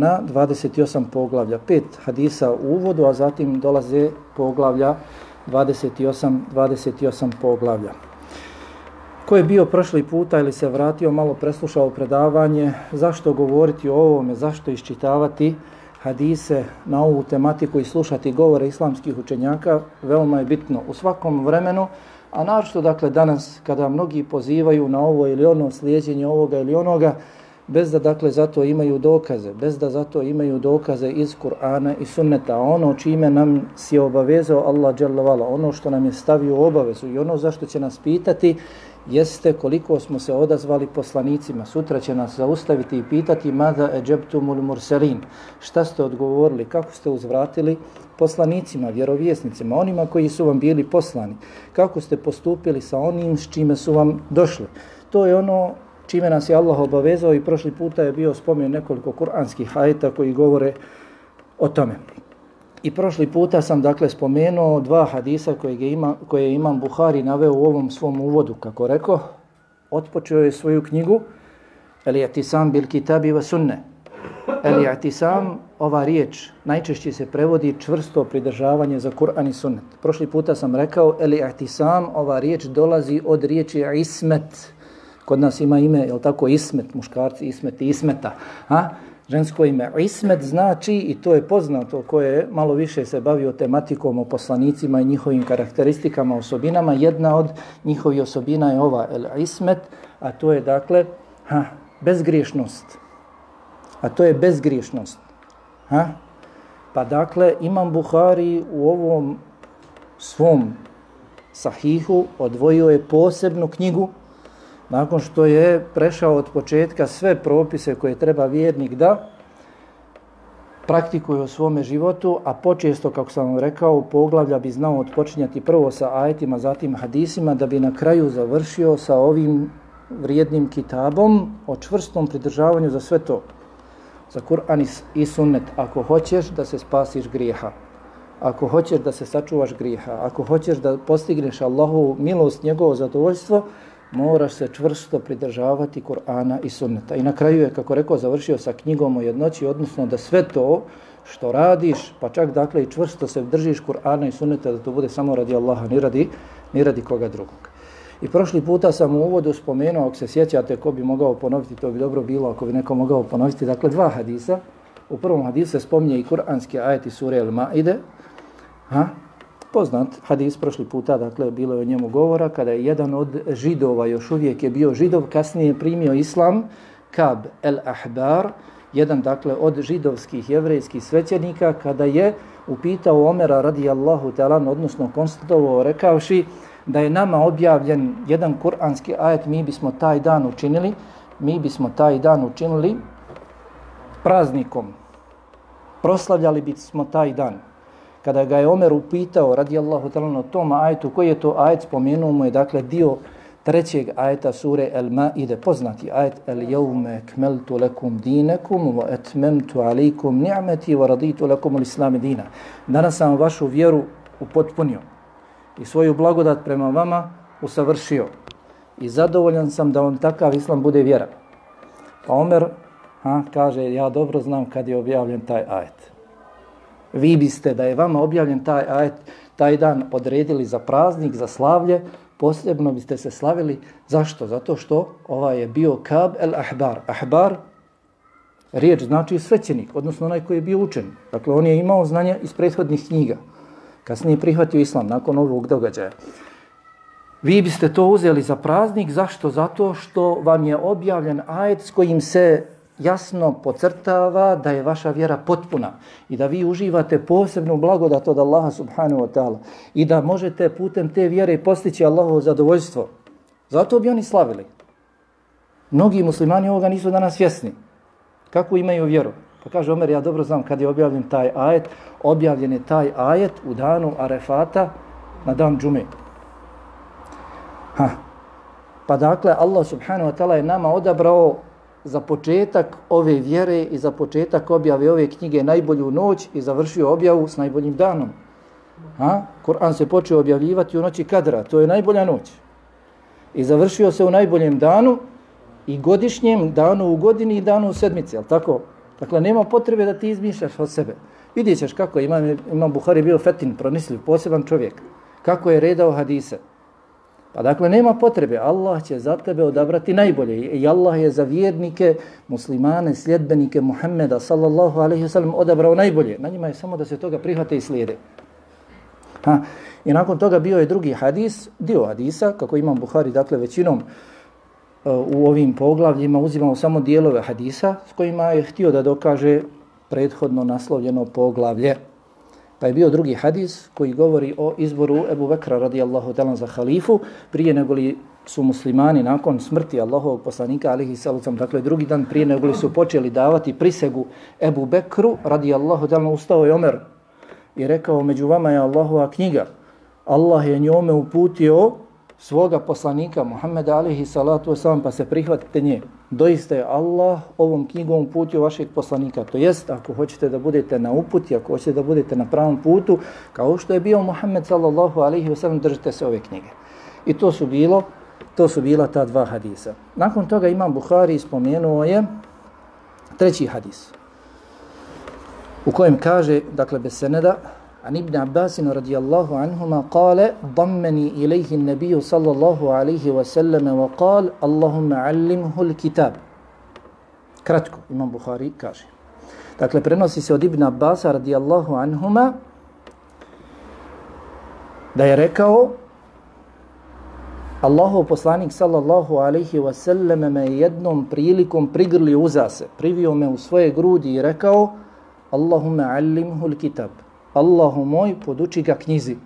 na 28 poglavlja, pet hadisa u uvodu, a zatim dolaze poglavlja 28, 28 poglavlja. Ko je bio prošli puta ili se vratio, malo preslušao predavanje, zašto govoriti o ovome, zašto iščitavati hadise na ovu tematiku i slušati govore islamskih učenjaka, veoma je bitno u svakom vremenu, a naročito dakle danas kada mnogi pozivaju na ovo ili ono slijedjenje ovoga ili onoga, bez da dakle zato imaju dokaze, bez da zato imaju dokaze iz Kur'ana i Sunneta, ono čime nam si obavezao Allah dželle ono što nam je stavio obavezu i ono zašto će nas pitati jeste koliko smo se odazvali poslanicima. Sutra će nas zaustaviti i pitati mada eđebtumul murselin. Šta ste odgovorili, kako ste uzvratili poslanicima, vjerovjesnicima, onima koji su vam bili poslani. Kako ste postupili sa onim s čime su vam došli. To je ono čime nas je Allah obavezao i prošli puta je bio spomen nekoliko kuranskih ajeta koji govore o tome. I prošli puta sam dakle spomenuo dva hadisa koje, ima, koje je Imam Buhari naveo u ovom svom uvodu. Kako rekao, otpočeo je svoju knjigu Eli atisam bil kitabi wa sunne. Eli atisam, ova riječ, najčešće se prevodi čvrsto pridržavanje za Kur'an i sunnet. Prošli puta sam rekao, Eli atisam, ova riječ dolazi od riječi ismet, Kod nas ima ime, je tako, Ismet, muškarci, Ismet i Ismeta. Ha? Žensko ime Ismet znači, i to je poznato, ko je malo više se bavio tematikom o poslanicima i njihovim karakteristikama, osobinama, jedna od njihovih osobina je ova El Ismet, a to je dakle ha, bezgriješnost. A to je bezgriješnost. Ha? Pa dakle, Imam Buhari u ovom svom sahihu odvojio je posebnu knjigu nakon što je prešao od početka sve propise koje treba vjernik da praktikuje u svome životu, a počesto, kako sam vam rekao, poglavlja bi znao odpočinjati prvo sa ajetima, zatim hadisima, da bi na kraju završio sa ovim vrijednim kitabom o čvrstom pridržavanju za sve to. Za Kur'an i sunnet, ako hoćeš da se spasiš grijeha, ako hoćeš da se sačuvaš grijeha, ako hoćeš da postigneš Allahu milost, njegovo zadovoljstvo, moraš se čvrsto pridržavati Kur'ana i sunneta. I na kraju je, kako rekao, završio sa knjigom o jednoći, odnosno da sve to što radiš, pa čak dakle i čvrsto se držiš Kur'ana i sunneta, da to bude samo radi Allaha, ni radi, ni radi koga drugog. I prošli puta sam u uvodu spomenuo, ako se sjećate, ko bi mogao ponoviti, to bi dobro bilo ako bi neko mogao ponoviti, dakle dva hadisa. U prvom hadisu se spominje i kur'anski ajeti sure El-Ma'ide, ha? Poznat hadis prošli puta, dakle, bilo je o njemu govora, kada je jedan od židova, još uvijek je bio židov, kasnije je primio islam, Kab el-Ahbar, jedan, dakle, od židovskih jevrejskih svećenika, kada je upitao Omera radijallahu talan, odnosno konstatovao, rekavši da je nama objavljen jedan kuranski ajet, mi bismo taj dan učinili, mi bismo taj dan učinili praznikom, proslavljali bismo taj dan kada ga je Omer upitao radijallahu ta'ala na tom ajetu, koji je to ajet, spomenuo mu je dakle dio trećeg ajeta sure El Maide, poznati ajet El jevme kmeltu lekum dinekum wa etmemtu alikum ni'meti wa raditu lekum l'islami dina. Danas sam vašu vjeru upotpunio i svoju blagodat prema vama usavršio i zadovoljan sam da on takav islam bude vjera. Pa Omer ha, kaže, ja dobro znam kad je objavljen taj ajet vi biste da je vama objavljen taj ajet, taj dan odredili za praznik, za slavlje, posebno biste se slavili. Zašto? Zato što ovaj je bio Kab el Ahbar. Ahbar, riječ znači svećenik, odnosno onaj koji je bio učen. Dakle, on je imao znanja iz prethodnih knjiga. Kasnije prihvatio islam nakon ovog događaja. Vi biste to uzeli za praznik, zašto? Zato što vam je objavljen ajet s kojim se jasno pocrtava da je vaša vjera potpuna i da vi uživate posebnu blagodat od Allaha subhanahu wa ta'ala i da možete putem te vjere postići Allahovo zadovoljstvo. Zato bi oni slavili. Mnogi muslimani ovoga nisu danas svjesni. Kako imaju vjeru? Pa kaže Omer, ja dobro znam kad je objavljen taj ajet. Objavljen je taj ajet u danu Arefata na dan džume. Ha. Pa dakle, Allah subhanahu wa ta'ala je nama odabrao za početak ove vjere i za početak objave ove knjige najbolju noć i završio objavu s najboljim danom. Ha? Kur'an se počeo objavljivati u noći kadra, to je najbolja noć. I završio se u najboljem danu i godišnjem danu u godini i danu u sedmici, jel tako? Dakle, nema potrebe da ti izmišljaš od sebe. Vidjet ćeš kako imam, imam Buhari bio fetin, pronisljiv, poseban čovjek. Kako je redao hadise. Pa dakle, nema potrebe. Allah će za tebe odabrati najbolje. I Allah je za vjernike, muslimane, sljedbenike Muhammeda, sallallahu alaihi wasallam odabrao najbolje. Na njima je samo da se toga prihvate i slijede. Ha. I nakon toga bio je drugi hadis, dio hadisa, kako imam Buhari, dakle, većinom uh, u ovim poglavljima uzimamo samo dijelove hadisa s kojima je htio da dokaže prethodno naslovljeno poglavlje. Pa je bio drugi hadis koji govori o izboru Ebu Bekra radijallahu talan za halifu prije nego li su muslimani nakon smrti Allahovog poslanika alihi salucam, dakle drugi dan prije nego li su počeli davati prisegu Ebu Bekru radijallahu talan ustao je Omer i rekao među vama je Allahova knjiga. Allah je njome uputio svoga poslanika Muhammeda alihi salatu wasalam pa se prihvatite nje. Doista je Allah ovom knjigom uputio vašeg poslanika. To jest, ako hoćete da budete na uputi, ako hoćete da budete na pravom putu, kao što je bio Muhammed sallallahu alaihi wa sallam, držite se ove knjige. I to su bilo, to su bila ta dva hadisa. Nakon toga imam Buhari spomenuo je treći hadis u kojem kaže, dakle bez seneda, عن ابن عباس رضي الله عنهما قال ضمني إليه النبي صلى الله عليه وسلم وقال اللهم علمه الكتاب Kratko, imam Buhari kaže. Dakle, prenosi se od Ibn Abbas radijallahu anhuma da je rekao Allahov poslanik sallallahu alaihi wa sallam me jednom prilikom prigrlio uza se, privio me u svoje grudi i rekao Allahumma allimhu l-kitab. Allahu moj, poduči ga knjizi.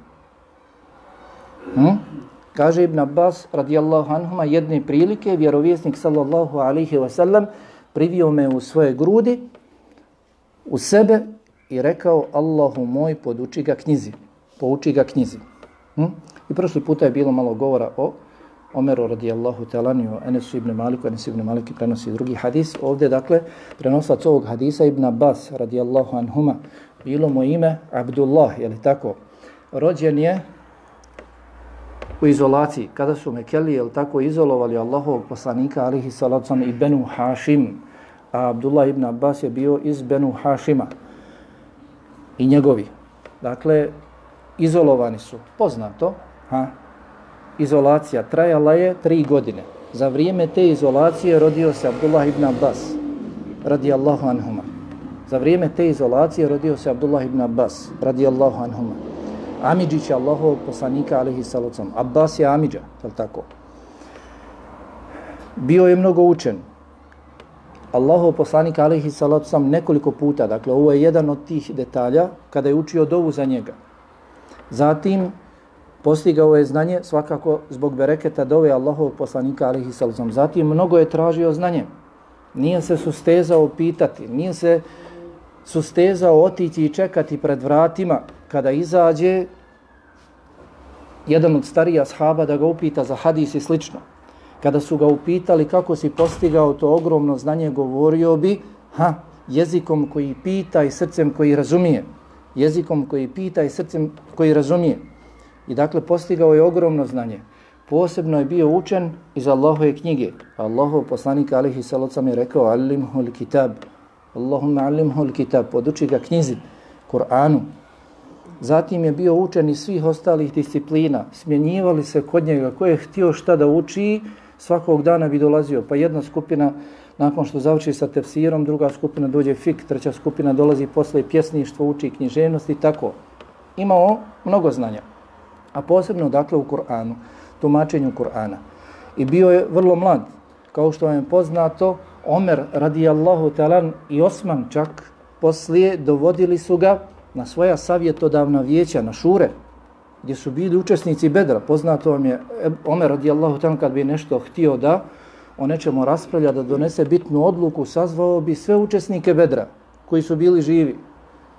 Hm? Kaže Ibn Abbas radijallahu anhuma jedne prilike, vjerovjesnik sallallahu alaihi wasallam privio me u svoje grudi, u sebe i rekao Allahu moj, poduči ga knjizi. Pouči ga knjizi. Hm? I prošli puta je bilo malo govora o Omeru radijallahu talani o Enesu ibn Maliku, Enes ibn Maliki prenosi drugi hadis. Ovdje, dakle, prenosac ovog hadisa Ibn Abbas radijallahu anhuma bilo mu ime Abdullah, je li tako? Rođen je u izolaciji. Kada su Mekeli, je li tako, izolovali Allahovog poslanika, alihi salacom, i Benu Hašim, a Abdullah ibn Abbas je bio iz Benu Hašima i njegovi. Dakle, izolovani su. Poznato, ha? izolacija trajala je tri godine. Za vrijeme te izolacije rodio se Abdullah ibn Abbas, radijallahu anhuma. Za vrijeme te izolacije rodio se Abdullah ibn Abbas, radijallahu anhuma. Amidžić je Allahov poslanika, alihi salacom. Abbas je Amidža, je tako? Bio je mnogo učen. Allahov poslanika, alihi salacom, nekoliko puta, dakle, ovo je jedan od tih detalja, kada je učio dovu za njega. Zatim, postigao je znanje, svakako zbog bereketa dove Allahovog poslanika, alihi salacom. Zatim, mnogo je tražio znanje. Nije se sustezao pitati, nije se sustezao otići i čekati pred vratima kada izađe jedan od starija shaba da ga upita za hadis i slično. Kada su ga upitali kako si postigao to ogromno znanje, govorio bi ha, jezikom koji pita i srcem koji razumije. Jezikom koji pita i srcem koji razumije. I dakle, postigao je ogromno znanje. Posebno je bio učen iz Allahove knjige. Allahov poslanik alihi salocam je rekao, Alimhul kitab, Allahumma alimhu l-kitab, poduči ga knjizi, Kur'anu. Zatim je bio učen iz svih ostalih disciplina. Smjenjivali se kod njega. Ko je htio šta da uči, svakog dana bi dolazio. Pa jedna skupina, nakon što završi sa tefsirom, druga skupina dođe fik, treća skupina dolazi posle pjesništvo, uči književnost i tako. Imao mnogo znanja. A posebno, dakle, u Kur'anu, tumačenju Kur'ana. I bio je vrlo mlad. Kao što vam je poznato, Omer radijallahu talan i Osman čak poslije dovodili su ga na svoja savjetodavna vijeća, na šure, gdje su bili učesnici Bedra. Poznato vam je Omer radijallahu talan kad bi nešto htio da o nečemu raspravlja, da donese bitnu odluku, sazvao bi sve učesnike Bedra koji su bili živi.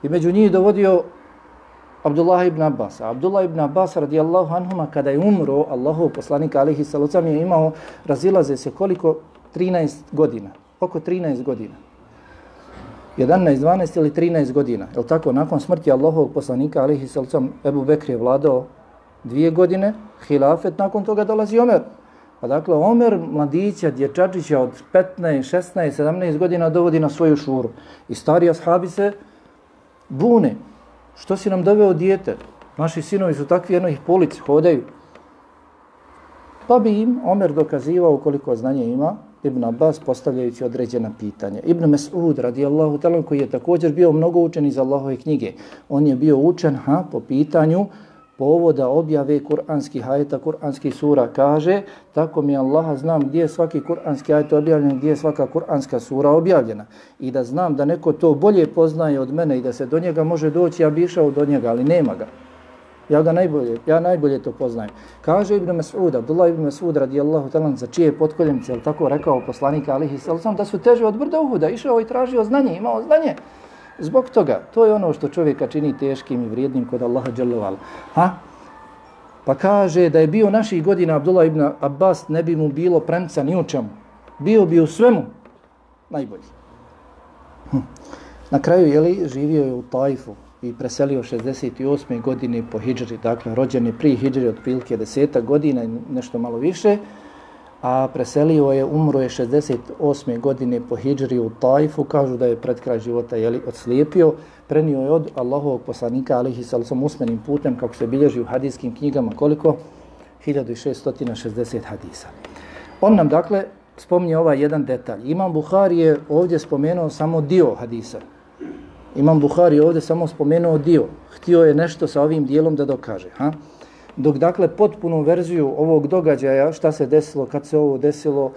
I među njih dovodio Abdullah ibn Abbas. Abdullah ibn Abbas radijallahu anhuma kada je umro, Allahu poslanik alihi salucam je imao, razilaze se koliko 13 godina, oko 13 godina. 11, 12 ili 13 godina. Je tako? Nakon smrti Allahovog poslanika, alihi salcom, Ebu Bekr je vladao dvije godine, hilafet, nakon toga dolazi Omer, Pa dakle, Omer mladića, dječačića od 15, 16, 17 godina dovodi na svoju šuru. I stari ashabi se bune. Što si nam doveo dijete? Naši sinovi su takvi, jedno ih polici hodaju. Pa bi im Omer dokazivao koliko znanje ima, Ibn Abbas postavljajući određena pitanja. Ibn Mas'ud radijallahu talan koji je također bio mnogo učen iz Allahove knjige. On je bio učen ha, po pitanju povoda objave kuranskih ajeta, kuranskih sura. Kaže, tako mi Allaha znam gdje je svaki kuranski ajet objavljen, gdje je svaka kuranska sura objavljena. I da znam da neko to bolje poznaje od mene i da se do njega može doći, ja bi išao do njega, ali nema ga. Ja ga najbolje, ja najbolje to poznajem. Kaže Ibn Mas'ud, Abdullah Ibn Mas'ud radijallahu talan, za čije potkoljenice, jel tako rekao poslanika alihi sallam, da su teže od brda Uhuda, išao i tražio znanje, imao znanje. Zbog toga, to je ono što čovjeka čini teškim i vrijednim kod Allaha dželovala. Ha? Pa kaže da je bio naših godina Abdullah ibn Abbas, ne bi mu bilo premca ni u čemu. Bio bi u svemu najbolji. Hm. Na kraju, jeli, živio je u Tajfu, i preselio 68. godine po Hidžri, dakle rođen je pri hijđari od prilike deseta godina nešto malo više, a preselio je, umro je 68. godine po Hidžri u Tajfu, kažu da je pred kraj života jeli, odslijepio, prenio je od Allahovog poslanika, alihi sallam, usmenim putem, kako se bilježi u hadijskim knjigama, koliko? 1660 hadisa. On nam, dakle, spominje ovaj jedan detalj. Imam Buhari je ovdje spomenuo samo dio hadisa, Imam Buhari ovdje samo spomenuo dio. Htio je nešto sa ovim dijelom da dokaže. Ha? Dok dakle potpunu verziju ovog događaja, šta se desilo, kad se ovo desilo,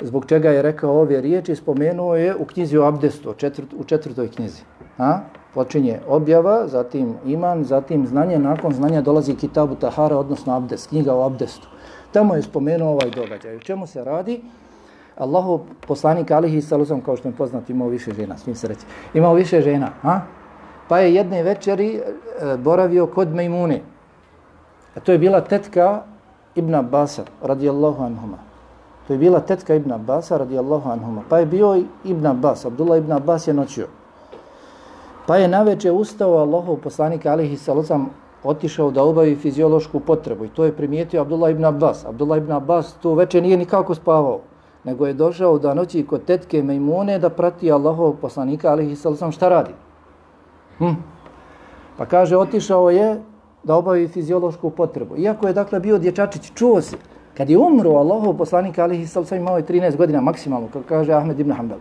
zbog čega je rekao ove riječi, spomenuo je u knjizi o abdestu, četvrt, u četvrtoj knjizi. Ha? Počinje objava, zatim iman, zatim znanje, nakon znanja dolazi kitabu Tahara, odnosno abdest, knjiga o abdestu. Tamo je spomenuo ovaj događaj. U čemu se radi? Allahu poslanik alihi sallam, kao što je poznat, imao više žena, svim se reći. Imao više žena, a? Pa je jedne večeri e, boravio kod Mejmune. A to je bila tetka Ibn Abbasa, radijallahu anhuma. To je bila tetka Ibn Abbasa, radijallahu anhuma. Pa je bio Ibn Abbas, Abdullah Ibn Abbas je noćio. Pa je na večer ustao Allahov poslanik alihi sallam, otišao da obavi fiziološku potrebu. I to je primijetio Abdullah Ibn Abbas. Abdullah Ibn Abbas to večer nije nikako spavao nego je došao da noći kod tetke Mejmune da prati Allahov poslanika, ali i sam šta radi. Hm. Pa kaže, otišao je da obavi fiziološku potrebu. Iako je dakle bio dječačić, čuo se. Kad je umro Allahov poslanika, ali i sam imao je 13 godina maksimalno, kako kaže Ahmed ibn Hanbel.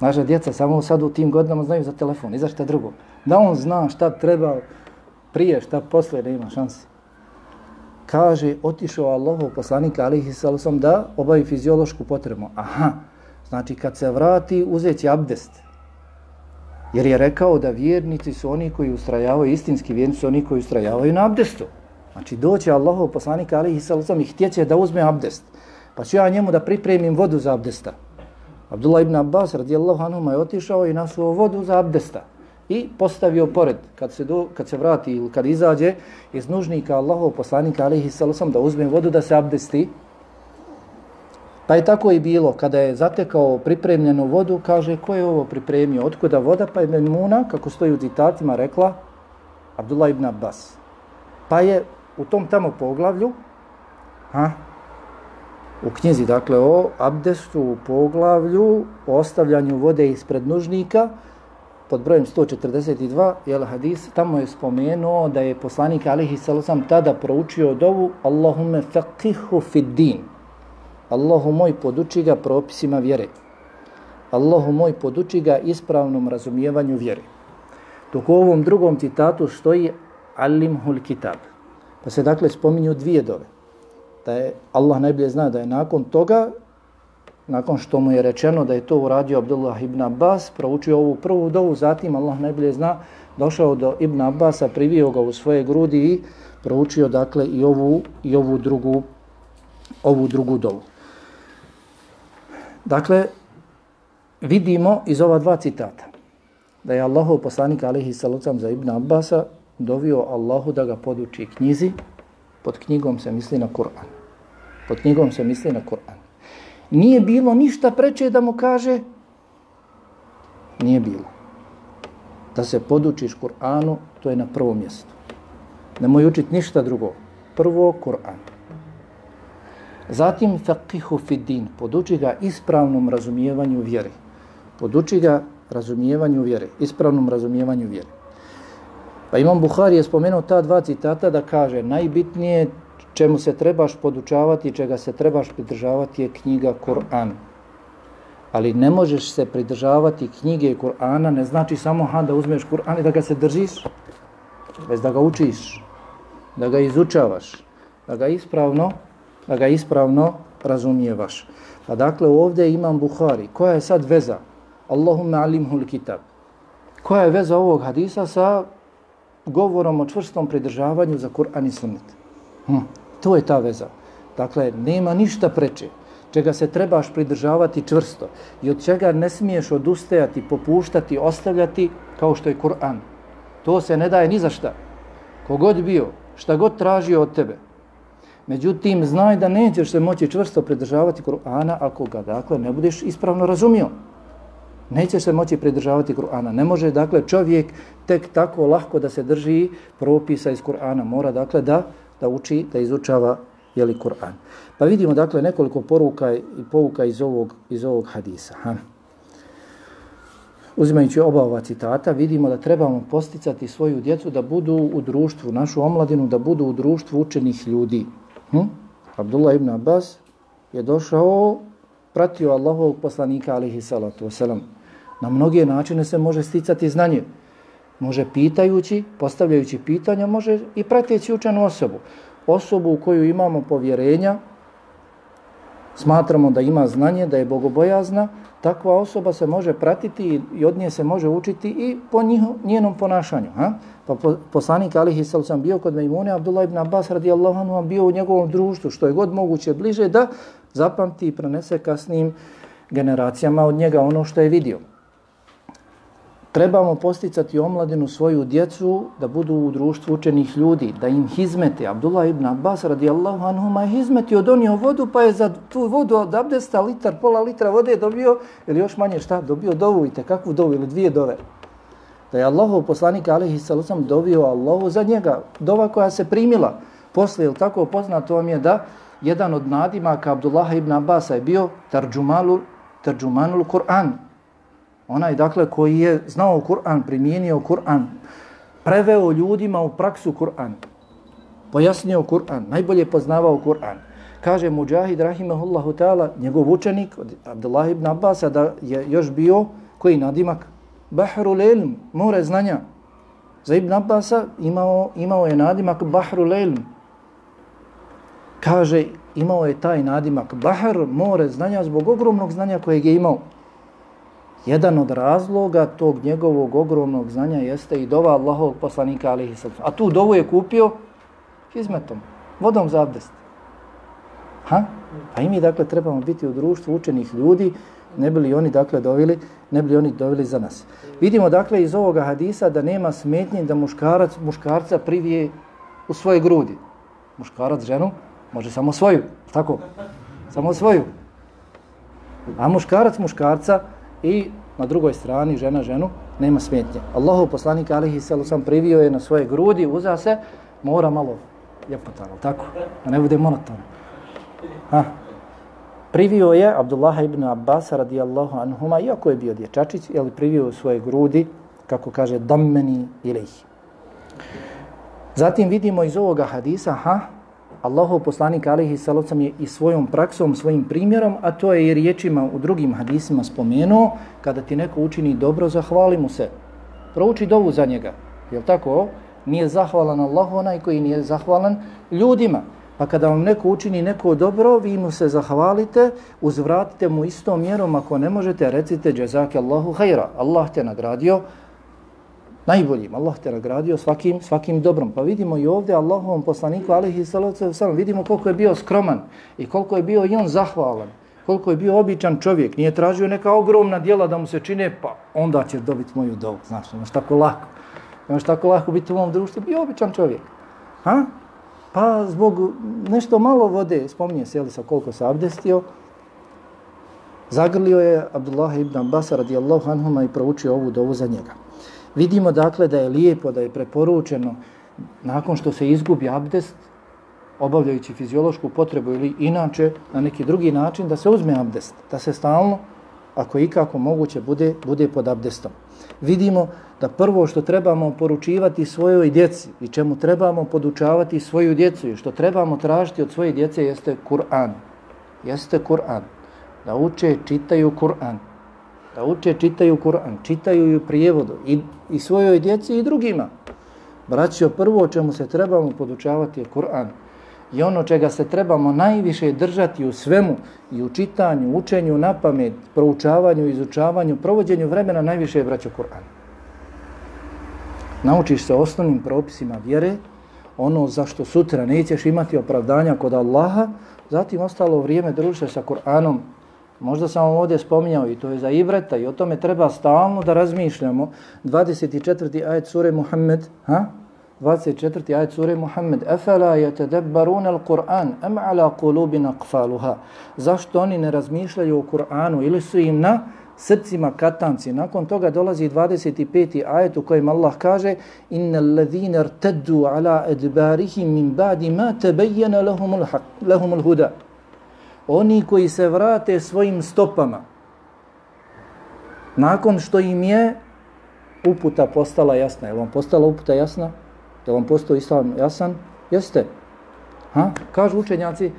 Naša djeca samo sad u tim godinama znaju za telefon i za šta drugo. Da on zna šta treba prije, šta posle, da ima šanse kaže, otišao Allahov poslanik alihi salusom da obavi fiziološku potrebu. Aha, znači kad se vrati uzeći abdest. Jer je rekao da vjernici su oni koji ustrajavaju, istinski vjernici su oni koji ustrajavaju na abdestu. Znači doće Allahov poslanik alihi salusom i htjeće da uzme abdest. Pa ću ja njemu da pripremim vodu za abdesta. Abdullah ibn Abbas radijallahu anhu je otišao i nasuo vodu za abdesta i postavio pored kad se do, kad se vrati ili kad izađe iz nužnika Allahov poslanika alihi sallam da uzme vodu da se abdesti. Pa je tako i bilo kada je zatekao pripremljenu vodu kaže ko je ovo pripremio? Otkuda voda? Pa je Memuna kako stoji u citatima rekla Abdullah ibn Abbas. Pa je u tom tamo poglavlju ha u knjizi dakle o abdestu u poglavlju o ostavljanju vode ispred nužnika pod brojem 142, jel hadis, tamo je spomenuo da je poslanik alihi salosam tada proučio dovu Allahume faqihu fid din. Allahu moj poduči ga propisima vjere. Allahu moj poduči ga ispravnom razumijevanju vjere. Dok u ovom drugom citatu stoji alimhul kitab. Pa se dakle spominju dvije dove. Da je Allah najbolje zna da je nakon toga nakon što mu je rečeno da je to uradio Abdullah ibn Abbas, proučio ovu prvu dovu, zatim Allah najbolje zna, došao do Ibn Abbasa, privio ga u svoje grudi i proučio dakle i ovu, i ovu drugu ovu drugu dovu. Dakle, vidimo iz ova dva citata da je Allahov poslanik alihi salucam za Ibn Abbasa dovio Allahu da ga poduči knjizi, pod knjigom se misli na Kur'an. Pod knjigom se misli na Kur'an nije bilo ništa preče da mu kaže nije bilo. Da se podučiš Kur'anu to je na prvom mjestu. Nemoj učiti ništa drugo. Prvo Kur'an. Zatim faqihu fi din, poduči ga ispravnom razumijevanju vjere. Poduči ga razumijevanju vjere, ispravnom razumijevanju vjere. Pa Imam Buhari je spomenuo ta dva citata da kaže najbitnije čemu se trebaš podučavati i čega se trebaš pridržavati je knjiga Kur'an. Ali ne možeš se pridržavati knjige Kur'ana, ne znači samo ha, da uzmeš Kur'an i da ga se držiš, već da ga učiš, da ga izučavaš, da ga ispravno, da ga ispravno razumijevaš. Pa dakle ovdje imam Buhari. Koja je sad veza? Allahumma alimhu kitab. Koja je veza ovog hadisa sa govorom o čvrstom pridržavanju za Kur'an i sunnet? Hm, to je ta veza. Dakle, nema ništa preče čega se trebaš pridržavati čvrsto i od čega ne smiješ odustajati, popuštati, ostavljati kao što je Kur'an. To se ne daje ni za šta. Kogod bio, šta god tražio od tebe. Međutim, znaj da nećeš se moći čvrsto pridržavati Kur'ana ako ga, dakle, ne budeš ispravno razumio. Nećeš se moći pridržavati Kur'ana. Ne može, dakle, čovjek tek tako lahko da se drži propisa iz Kur'ana. Mora, dakle, da, da uči, da izučava jeli Kur'an. Pa vidimo dakle nekoliko poruka i pouka iz ovog, iz ovog hadisa. Ha. Uzimajući oba ova citata, vidimo da trebamo posticati svoju djecu da budu u društvu, našu omladinu, da budu u društvu učenih ljudi. Hm? Abdullah ibn Abbas je došao, pratio Allahovog poslanika, alihi salatu wasalam. Na mnoge načine se može sticati znanje. Može pitajući, postavljajući pitanja, može i pratjeći učenu osobu osobu u koju imamo povjerenja, smatramo da ima znanje, da je bogobojazna, takva osoba se može pratiti i od nje se može učiti i po njenom ponašanju. Ha? Pa poslanik Alihi sam bio kod Mejmune, Abdullah ibn Abbas radijallahu anhu bio u njegovom društvu, što je god moguće bliže da zapamti i prenese kasnim generacijama od njega ono što je vidio trebamo posticati omladinu svoju djecu da budu u društvu učenih ljudi, da im hizmete. Abdullah ibn Abbas radijallahu anhuma je hizmetio, donio vodu pa je za tu vodu od abdesta litar, pola litra vode dobio, ili još manje šta, dobio dovu i kakvu dovu ili dvije dove. Da je Allahov poslanik alaihi sallam dovio Allahu za njega, dova koja se primila. Poslije, ili tako poznato vam je da jedan od nadimaka Abdullah ibn Abbas je bio tarđumanul, tarđumanul Kur'an, Onaj, dakle, koji je znao Kur'an, primijenio Kur'an, preveo ljudima u praksu Kur'an, pojasnio Kur'an, najbolje poznavao Kur'an. Kaže Mujahid, rahimahullahu ta'ala, njegov učenik, od Abdullah ibn Abbas, da je još bio, koji nadimak? Bahrul ilm, more znanja. Za ibn Abbasa imao, imao je nadimak Bahrul ilm. Kaže, imao je taj nadimak Bahr, more znanja, zbog ogromnog znanja kojeg je imao. Jedan od razloga tog njegovog ogromnog znanja jeste i dova Allahovog poslanika alihi sallam. A tu dovu je kupio izmetom, vodom za abdest. Ha? Pa i mi dakle trebamo biti u društvu učenih ljudi, ne bili oni dakle dovili, ne bili oni dovili za nas. Vidimo dakle iz ovoga hadisa da nema smetnje da muškarac muškarca privije u svoje grudi. Muškarac ženu može samo svoju, tako? Samo svoju. A muškarac muškarca i na drugoj strani žena ženu, nema smetnje. Allahu poslanik alihi sallam sam privio je na svoje grudi, uza se, mora malo ljepotano, tako, da ne bude monotono. Ha. Privio je Abdullah ibn Abbas radijallahu anhuma, iako je bio dječačić, je li privio svoje grudi, kako kaže, dammeni ilih. Zatim vidimo iz ovoga hadisa, ha, Allahov poslanik alihi salocam je i svojom praksom, svojim primjerom, a to je i riječima u drugim hadisima spomenuo, kada ti neko učini dobro, zahvali mu se. Prouči dovu za njega. Je tako? Nije zahvalan Allahu onaj koji nije zahvalan ljudima. Pa kada vam neko učini neko dobro, vi mu se zahvalite, uzvratite mu istom mjerom, ako ne možete, recite džezake Allahu hajra. Allah te nagradio najboljim. Allah te nagradio svakim, svakim dobrom. Pa vidimo i ovdje Allahovom poslaniku, alihi salatu wasalam, vidimo koliko je bio skroman i koliko je bio i on zahvalan. Koliko je bio običan čovjek. Nije tražio neka ogromna dijela da mu se čine, pa onda će dobiti moju dovu. Znaš, nemaš tako lako. Nemaš tako lako biti u ovom društvu. Bio običan čovjek. Ha? Pa zbog nešto malo vode, spominje se, jeli sa koliko se abdestio, zagrlio je Abdullah ibn Abbas radijallahu anhuma i proučio ovu dovu za njega. Vidimo dakle da je lijepo, da je preporučeno nakon što se izgubi abdest, obavljajući fiziološku potrebu ili inače na neki drugi način da se uzme abdest, da se stalno, ako je ikako moguće, bude, bude pod abdestom. Vidimo da prvo što trebamo poručivati svojoj djeci i čemu trebamo podučavati svoju djecu i što trebamo tražiti od svoje djece jeste Kur'an. Jeste Kur'an. Da uče, čitaju Kur'an. Da uče, čitaju Kur'an. Čitaju i prijevodu i, i svojoj djeci i drugima. Braćo, prvo o čemu se trebamo podučavati je Kur'an. I ono čega se trebamo najviše držati u svemu i u čitanju, učenju na pamet, proučavanju, izučavanju, provođenju vremena najviše je braćo Kur'an. Naučiš se osnovnim propisima vjere, ono za što sutra nećeš imati opravdanja kod Allaha, zatim ostalo vrijeme družiš sa Kur'anom. Možda sam vam ovdje spominjao i to je za Ibreta i o tome treba stalno da razmišljamo. 24. ajet sure Muhammed, ha? 24. ajet sure Muhammed Efela yatadabbarun al-Qur'an am ala qulubin aqfaluha Zašto oni ne razmišljaju o Kur'anu ili su im na srcima katanci Nakon toga dolazi 25. ajet u kojem Allah kaže Innal ladhina irtaddu ala adbarihim min ba'di ma tabayyana lahumul haq lahumul huda Oni koji se vrate svojim stopama nakon što im je uputa postala jasna. Je vam postala uputa jasna? Je vam postao islam jasan? Jeste. Ha? Kažu učenjaci,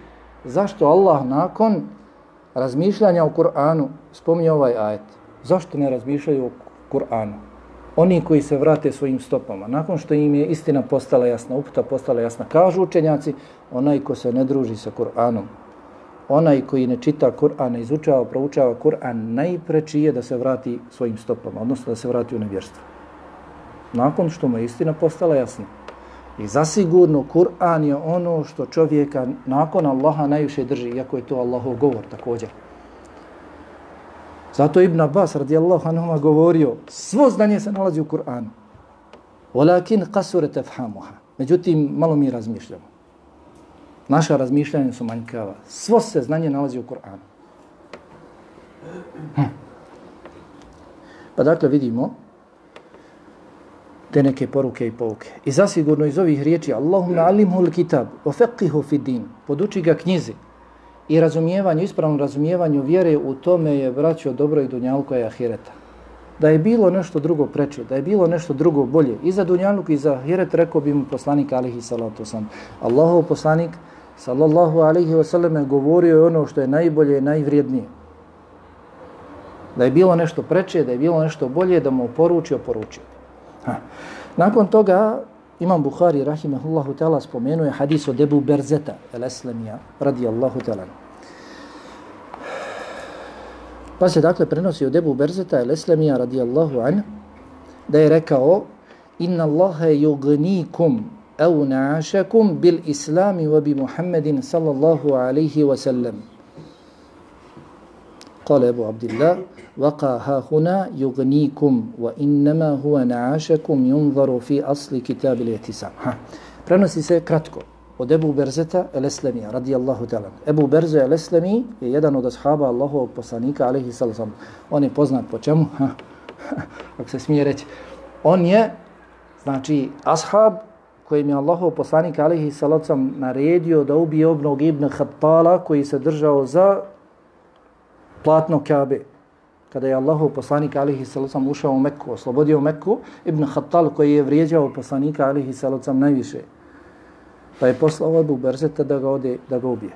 zašto Allah nakon razmišljanja o Kur'anu spominje ovaj ajet? Zašto ne razmišljaju o Kur'anu? Oni koji se vrate svojim stopama, nakon što im je istina postala jasna, uputa postala jasna, kažu učenjaci, onaj ko se ne druži sa Kur'anom, onaj koji ne čita Kur'an, ne izučava, proučava Kur'an, najpreći je da se vrati svojim stopama, odnosno da se vrati u nevjerstvo. Nakon što mu je istina postala jasna. I zasigurno Kur'an je ono što čovjeka nakon Allaha najviše drži, iako je to Allahov govor također. Zato Ibn Abbas radijallahu anhuma govorio, svo znanje se nalazi u Kur'anu. Walakin qasure tefhamuha. Međutim, malo mi razmišljamo. Naša razmišljanja su manjkava. Svo se znanje nalazi u Kur'anu. Hm. Pa dakle vidimo te neke poruke i pouke. I zasigurno iz ovih riječi Allahumma alimhu l-kitab ofeqihu fi din poduči ga knjizi i razumijevanju, ispravnom razumijevanju vjere u tome je vraćao dobro i dunjalko i ahireta. Da je bilo nešto drugo preče, da je bilo nešto drugo bolje i za dunjalku i za ahiret, rekao bi mu poslanik alihi salatu sam. Allahov poslanik sallallahu alaihi wasallam je govorio ono što je najbolje i najvrijednije. Da je bilo nešto preče, da je bilo nešto bolje, da mu poručio, poručio. Ha. Nakon toga Imam Bukhari rahimahullahu ta'ala spomenuje hadis od Ebu Berzeta el-Eslemija radijallahu ta'ala. Pa se dakle prenosi od Ebu Berzeta el-Eslemija radijallahu an da je rekao Inna Allahe yugnikum au na'ašakum bil islami wa bi Muhammedin sallallahu alaihi wa sallam. قال أبو عبد الله وقع ها هنا يغنيكم وإنما هو نعاشكم ينظر في أصل كتاب الاعتصام ها prenosi se kratko od Ebu Berzeta el-Eslemija radijallahu ta'ala. Ebu Berze el-Eslemi je jedan od ashaba Allahovog poslanika alaihi sallam. On je poznat po čemu? Ako se smije reći. On je, znači, ashab kojim je Allahov poslanik alihi salacom naredio da ubije obnog Ibn Khattala koji se držao za platno Kabe. Kada je Allahu poslanik alihi salacom ušao u Mekku, oslobodio Mekku, Ibn Khattal koji je vrijeđao poslanika alihi salacom najviše. Pa je poslao Abu Berzeta da ga ode, da ga ubije.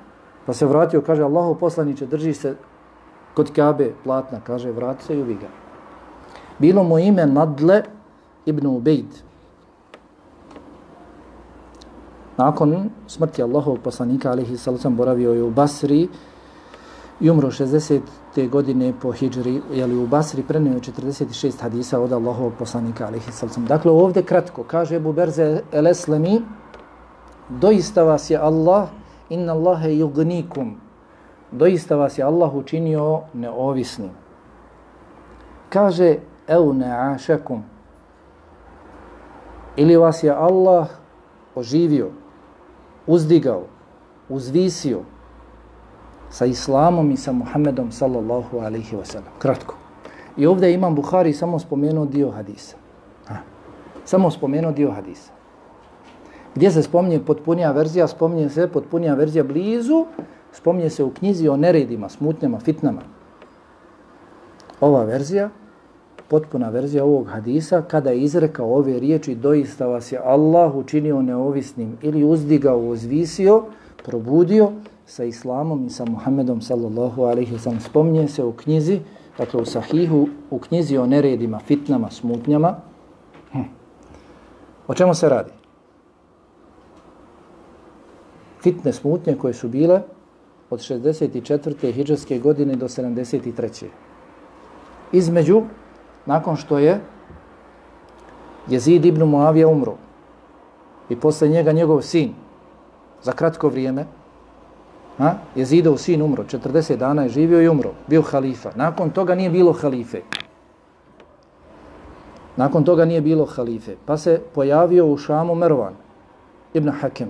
Pa se vratio, kaže Allahu poslaniće, drži se kod Kabe platna, kaže vrati se i ubi ga. Bilo mu ime Nadle ibn Ubejd. Nakon smrti Allahovog poslanika alihi salacom, boravio je u Basri, i umro 60. godine po hijđri, jeli u Basri prenio 46 hadisa od Allahovog poslanika, alihi salacom. Dakle, ovdje kratko, kaže Ebu Berze el Eslemi, doista vas je Allah, inna Allahe yugnikum, doista vas je Allah učinio neovisnim. Kaže, eu ne'ašakum, ili vas je Allah oživio, uzdigao, uzvisio, sa islamom i sa Muhammedom sallallahu alaihi wa sallam. Kratko. I ovdje imam Buhari samo spomenuo dio hadisa. Ha. Samo spomenuo dio hadisa. Gdje se spominje potpunija verzija? Spominje se potpunija verzija blizu, spominje se u knjizi o neredima, smutnjama, fitnama. Ova verzija, potpuna verzija ovog hadisa, kada je izrekao ove riječi, doista vas je Allah učinio neovisnim ili uzdigao, uzvisio, probudio sa Islamom i sa Muhammedom sallallahu alaihi sallam. Spominje se u knjizi, dakle u sahihu, u knjizi o neredima, fitnama, smutnjama. Hm. O čemu se radi? Fitne smutnje koje su bile od 64. hijđarske godine do 73. Između, nakon što je Jezid ibn Muavija umro i posle njega njegov sin za kratko vrijeme, Ha? Jezidov sin umro, 40 dana je živio i umro, bio halifa. Nakon toga nije bilo halife. Nakon toga nije bilo halife. Pa se pojavio u Šamu Mervan, Ibn Hakem,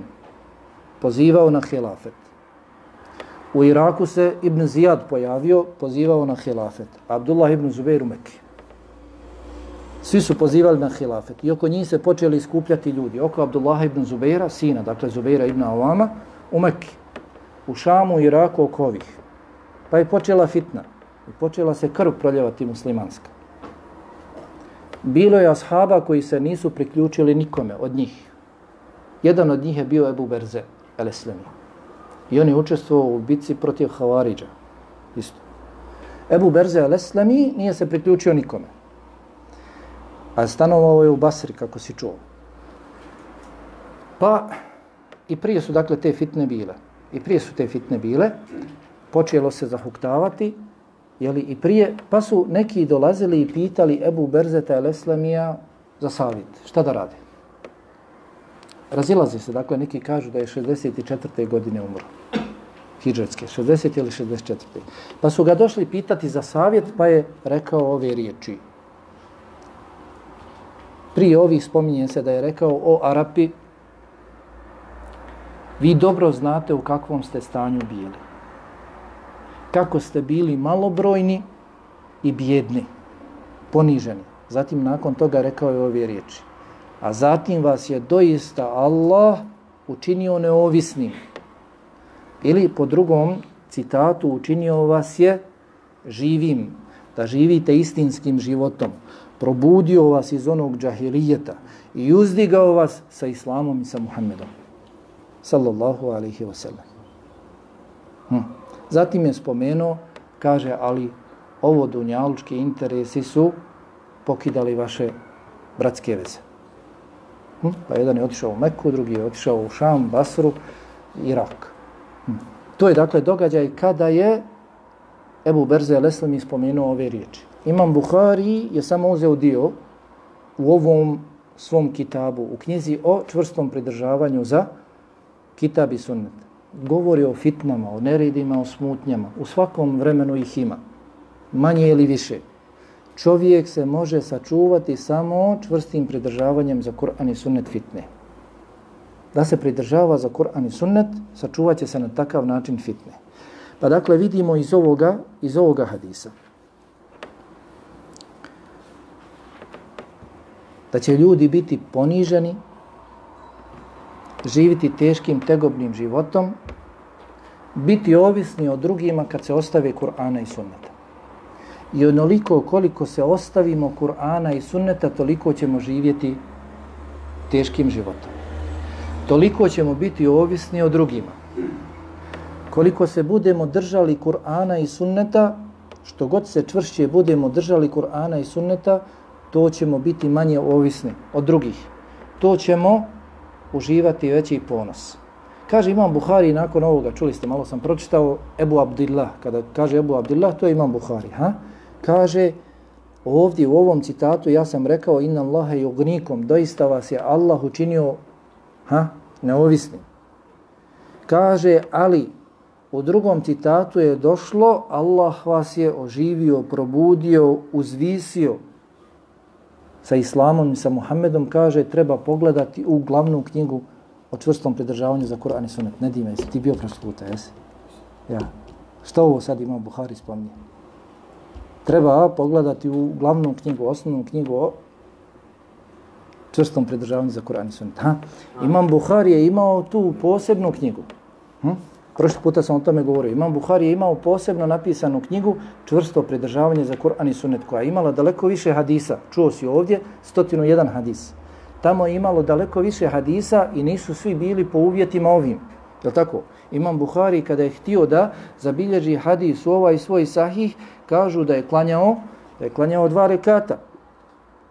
pozivao na hilafet. U Iraku se Ibn Zijad pojavio, pozivao na hilafet. Abdullah ibn Zubair u Mekke. Svi su pozivali na hilafet. I oko njih se počeli skupljati ljudi. Oko Abdullah ibn Zubaira, sina, dakle Zubaira ibn Awama, u Mekki, u Šamu i Iraku oko ovih. Pa je počela fitna. I počela se krv proljevati muslimanska. Bilo je ashaba koji se nisu priključili nikome od njih. Jedan od njih je bio Ebu Berze, Eleslemi. I on je učestvovao u bitci protiv Havariđa. Isto. Ebu Berze, Eleslemi nije se priključio nikome. A stanovao je u Basri, kako si čuo. Pa, i prije su dakle te fitne bile i prije su te fitne bile, počelo se zahuktavati, jeli, i prije, pa su neki dolazili i pitali Ebu Berzeta el Eslamija za savjet, šta da rade. Razilazi se, dakle, neki kažu da je 64. godine umro. Hidžetske, 60. ili 64. Pa su ga došli pitati za savjet, pa je rekao ove riječi. Prije ovih spominje se da je rekao o Arapi, Vi dobro znate u kakvom ste stanju bili. Kako ste bili malobrojni i bjedni, poniženi. Zatim nakon toga rekao je ove riječi. A zatim vas je doista Allah učinio neovisnim. Ili po drugom citatu učinio vas je živim, da živite istinskim životom. Probudio vas iz onog džahilijeta i uzdigao vas sa islamom i sa Muhammedom sallallahu alaihi wasallam. Hm. Zatim je spomenuo, kaže, ali ovo dunjalučki interesi su pokidali vaše bratske veze. Hm. Pa jedan je otišao u Meku, drugi je otišao u Šam, Basru, Irak. Hm. To je dakle događaj kada je Ebu Berze Leslam spomenuo ove riječi. Imam Buhari je samo uzeo dio u ovom svom kitabu, u knjizi o čvrstom pridržavanju za kitab i sunnet, govori o fitnama, o neredima, o smutnjama. U svakom vremenu ih ima. Manje ili više. Čovjek se može sačuvati samo čvrstim pridržavanjem za Kur'an i sunnet fitne. Da se pridržava za Kur'an i sunnet, sačuvat će se na takav način fitne. Pa dakle vidimo iz ovoga, iz ovoga hadisa. Da će ljudi biti poniženi živiti teškim, tegobnim životom, biti ovisni o drugima kad se ostave Kur'ana i sunneta. I onoliko koliko se ostavimo Kur'ana i sunneta, toliko ćemo živjeti teškim životom. Toliko ćemo biti ovisni o drugima. Koliko se budemo držali Kur'ana i sunneta, što god se čvršće budemo držali Kur'ana i sunneta, to ćemo biti manje ovisni od drugih. To ćemo uživati veći ponos. Kaže Imam Buhari nakon ovoga, čuli ste, malo sam pročitao Ebu Abdillah, kada kaže Ebu Abdillah, to je Imam Buhari. Ha? Kaže ovdje u ovom citatu, ja sam rekao inna Allahe jugnikom, doista vas je Allah učinio ha? neovisnim. Kaže, ali u drugom citatu je došlo, Allah vas je oživio, probudio, uzvisio, sa islamom i sa Muhammedom, kaže, treba pogledati u glavnu knjigu o čvrstom pridržavanju za Kur'an i Sunet. Ne dime, jesi ti bio prošli puta, jesi? Ja. Što ovo sad ima Buhari spominje? Treba pogledati u glavnu knjigu, osnovnu knjigu o čvrstom pridržavanju za Kur'an i sunnet. Ha? Imam Buhari je imao tu posebnu knjigu. Hm? Prošli puta sam o tome govorio. Imam Buhari je imao posebno napisanu knjigu čvrsto pridržavanje za Kur'an i sunnet koja je imala daleko više hadisa. Čuo si ovdje 101 hadis. Tamo je imalo daleko više hadisa i nisu svi bili po uvjetima ovim. Je tako? Imam Buhari kada je htio da zabilježi hadis u ovaj svoj sahih, kažu da je klanjao, da je klanjao dva rekata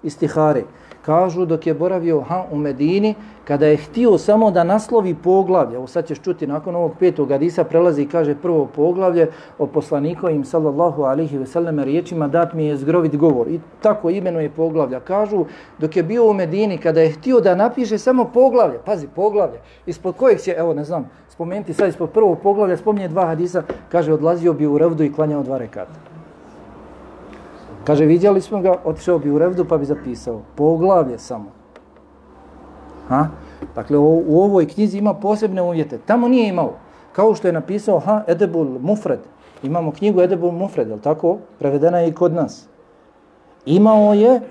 istihare. Kažu dok je boravio ha, u Medini, kada je htio samo da naslovi poglavlje, ovo sad ćeš čuti nakon ovog petog hadisa, prelazi i kaže prvo poglavlje o poslanikovim sallallahu alihi veseleme riječima, dat mi je zgrovit govor. I tako imenuje poglavlja. Kažu dok je bio u Medini, kada je htio da napiše samo poglavlje, pazi poglavlje, ispod kojeg će, evo ne znam, spomenuti sad ispod prvog poglavlja, spominje dva hadisa, kaže odlazio bi u revdu i klanjao dva rekata. Kaže, vidjeli smo ga, otišao bi u revdu pa bi zapisao. Poglavlje samo. Ha? Dakle, u, u ovoj knjizi ima posebne uvjete. Tamo nije imao. Kao što je napisao ha, Edebul Mufred. Imamo knjigu Edebul Mufred, je tako? Prevedena je i kod nas. Imao je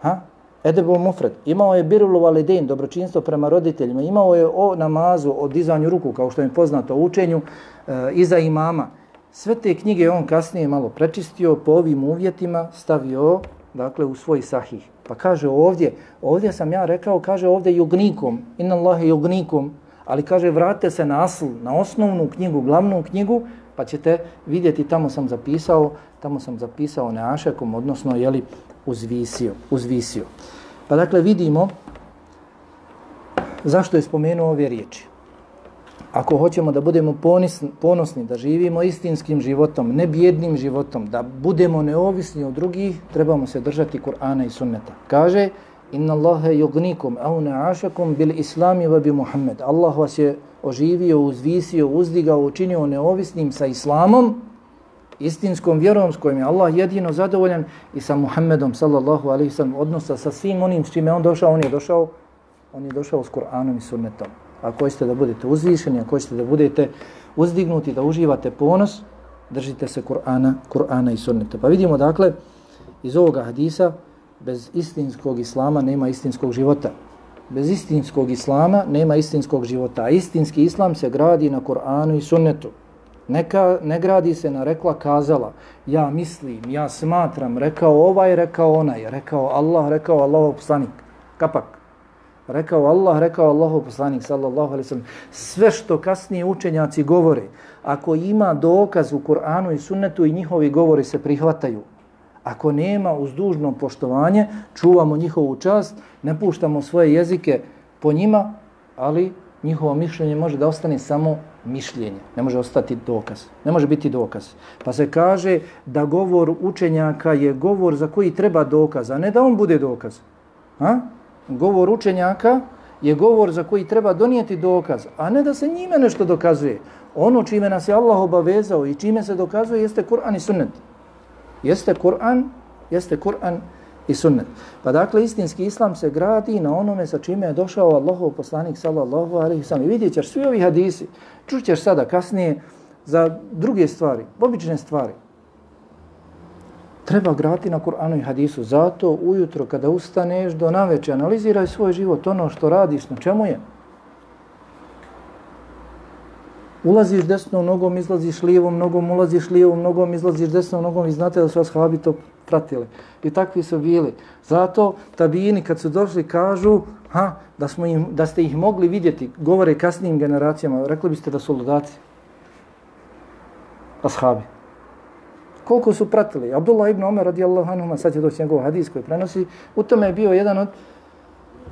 ha, Edebul Mufred. Imao je Birul Validin, dobročinstvo prema roditeljima. Imao je o namazu, o dizanju ruku, kao što je poznato, o učenju e, iza imama. Sve te knjige on kasnije malo prečistio po ovim uvjetima, stavio dakle u svoj sahih. Pa kaže ovdje, ovdje sam ja rekao, kaže ovdje jugnikom, inna Allahe jugnikom, ali kaže vrate se na asl, na osnovnu knjigu, glavnu knjigu, pa ćete vidjeti, tamo sam zapisao, tamo sam zapisao neašakom, odnosno, jeli, uzvisio, uzvisio. Pa dakle, vidimo zašto je spomenuo ove riječi ako hoćemo da budemo ponosni, da živimo istinskim životom, ne bjednim životom, da budemo neovisni od drugih, trebamo se držati Kur'ana i sunneta. Kaže, inna Allahe yugnikum au na'ašakum bil islami wa bi Muhammed. Allah vas je oživio, uzvisio, uzdigao, učinio neovisnim sa islamom, istinskom vjerom s kojim je Allah jedino zadovoljan i sa Muhammedom sallallahu alaihi sallam odnosa sa svim onim s čime on došao, on je došao, on je došao s Kur'anom i sunnetom ako hoćete da budete uzvišeni, ako hoćete da budete uzdignuti, da uživate ponos, držite se Kur'ana, Kur'ana i sunneta. Pa vidimo dakle, iz ovoga hadisa, bez istinskog islama nema istinskog života. Bez istinskog islama nema istinskog života. A istinski islam se gradi na Kur'anu i sunnetu. Neka, ne gradi se na rekla kazala. Ja mislim, ja smatram, rekao ovaj, rekao onaj, rekao Allah, rekao Allahov poslanik. Kapak rekao Allah, rekao Allahu poslanik sallallahu alejhi ve sellem sve što kasnije učenjaci govore, ako ima dokaz u Kur'anu i Sunnetu i njihovi govori se prihvataju. Ako nema uz dužno poštovanje, čuvamo njihovu čast, ne puštamo svoje jezike po njima, ali njihovo mišljenje može da ostane samo mišljenje. Ne može ostati dokaz. Ne može biti dokaz. Pa se kaže da govor učenjaka je govor za koji treba dokaz, a ne da on bude dokaz. Ha? Govor učenjaka je govor za koji treba donijeti dokaz, a ne da se njime nešto dokazuje. Ono čime nas je Allah obavezao i čime se dokazuje jeste Kur'an i sunnet. Jeste Kur'an, jeste Kur'an i sunnet. Pa dakle, istinski islam se gradi na onome sa čime je došao Allahov poslanik sallallahu alaihi sallam. I vidjet ćeš svi ovi hadisi, čućeš sada kasnije za druge stvari, obične stvari treba grati na Kur'anu i hadisu. Zato ujutro kada ustaneš do naveče, analiziraj svoj život, ono što radiš, na čemu je. Ulaziš desnom nogom, izlaziš lijevom nogom, ulaziš lijevom nogom, izlaziš desnom nogom i znate da su vas habi to pratili. I takvi su bili. Zato tabijini kad su došli kažu ha, da, smo im, da ste ih mogli vidjeti, govore kasnijim generacijama, rekli biste da su ludaci. Ashabi koliko su pratili. Abdullah ibn Omer radijallahu anhu, sad će doći njegov hadis koji prenosi, u tome je bio jedan od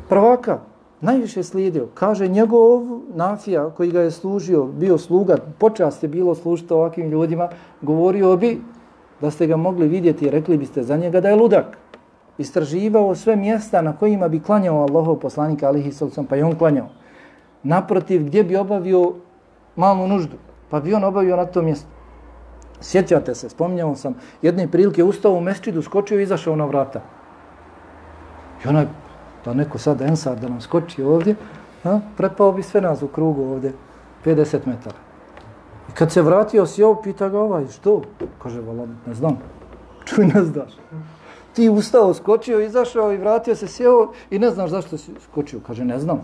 prvaka, najviše slijedio. Kaže, njegov nafija koji ga je služio, bio sluga, počast je bilo služiti ovakvim ljudima, govorio bi da ste ga mogli vidjeti, i rekli biste za njega da je ludak. Istraživao sve mjesta na kojima bi klanjao Allahov poslanika, alihi sallam, pa je on klanjao. Naprotiv, gdje bi obavio malu nuždu, pa bi on obavio na to mjesto. Sjećate se, spominjao sam, jedne prilike ustao u mesčidu, skočio i izašao na vrata. I onaj, da neko sad ensar da nam skoči ovdje, a, prepao bi sve nas u krugu ovdje, 50 metara. I kad se vratio, sjeo, pita ga ovaj, što? Kaže, vala, ne znam, čuj, ne znaš. Ti ustao, skočio, izašao i vratio se, sjeo i ne znaš zašto si skočio. Kaže, ne znam.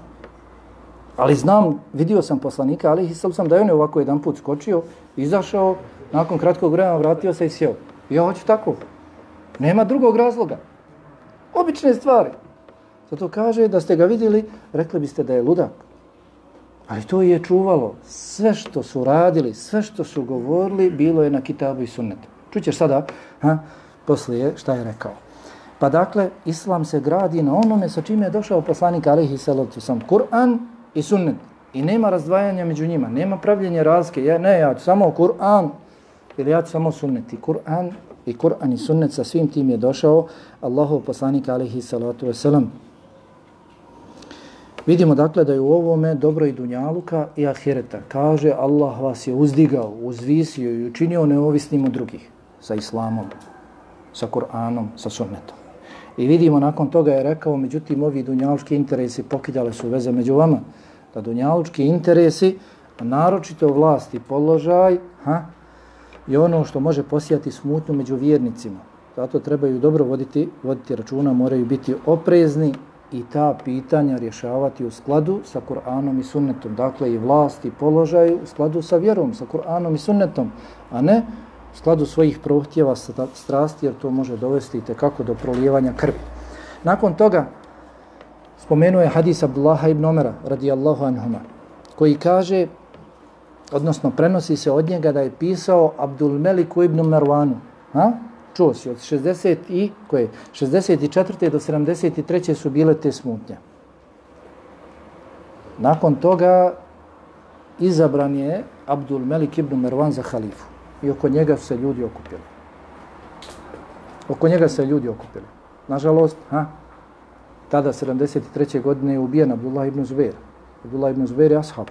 Ali znam, vidio sam poslanika, ali hisal sam da je on je ovako jedan put skočio, izašao, nakon kratkog vremena vratio se i sjeo. Ja hoću tako. Nema drugog razloga. Obične stvari. Zato kaže da ste ga vidjeli, rekli biste da je ludak. Ali to je čuvalo. Sve što su radili, sve što su govorili, bilo je na kitabu i sunnetu. Čućeš sada, ha, poslije šta je rekao. Pa dakle, islam se gradi na onome sa čime je došao poslanik alihi salatu sam. Kur'an i sunnet. I nema razdvajanja među njima, nema pravljenja razke. Ja, ne, ja ću samo Kur'an ili ja ću samo sunnet. I Kur'an i Kur'an i sunnet sa svim tim je došao Allahov poslanik alihi salatu wasalam. Vidimo dakle da je u ovome dobro i dunjaluka i ahireta. Kaže Allah vas je uzdigao, uzvisio i učinio neovisnim od drugih sa islamom, sa Kur'anom, sa sunnetom. I vidimo nakon toga je rekao, međutim, ovi dunjalučki interesi pokidale su veze među vama. Da dunjalučki interesi, naročito vlast i položaj, ha, je ono što može posijati smutnju među vjernicima. Zato trebaju dobro voditi, voditi računa, moraju biti oprezni i ta pitanja rješavati u skladu sa Kur'anom i sunnetom. Dakle, i vlast i položaj u skladu sa vjerom, sa Kur'anom i sunnetom, a ne u skladu svojih prohtjeva strasti, jer to može dovesti te kako do prolijevanja krvi. Nakon toga spomenuje hadis Abdullaha ibn Omera, radijallahu anhuma, koji kaže, odnosno prenosi se od njega da je pisao Abdul Meliku ibn Mervanu. Ha? Čuo si, od 60 i, koje, 64. do 73. su bile te smutnje. Nakon toga izabran je Abdul Melik ibn Mervan za halifu i oko njega se ljudi okupili. Oko njega se ljudi okupili. Nažalost, ha, tada 73. godine je ubijen Abdullah ibn Zubair. Abdullah ibn Zubair je ashab.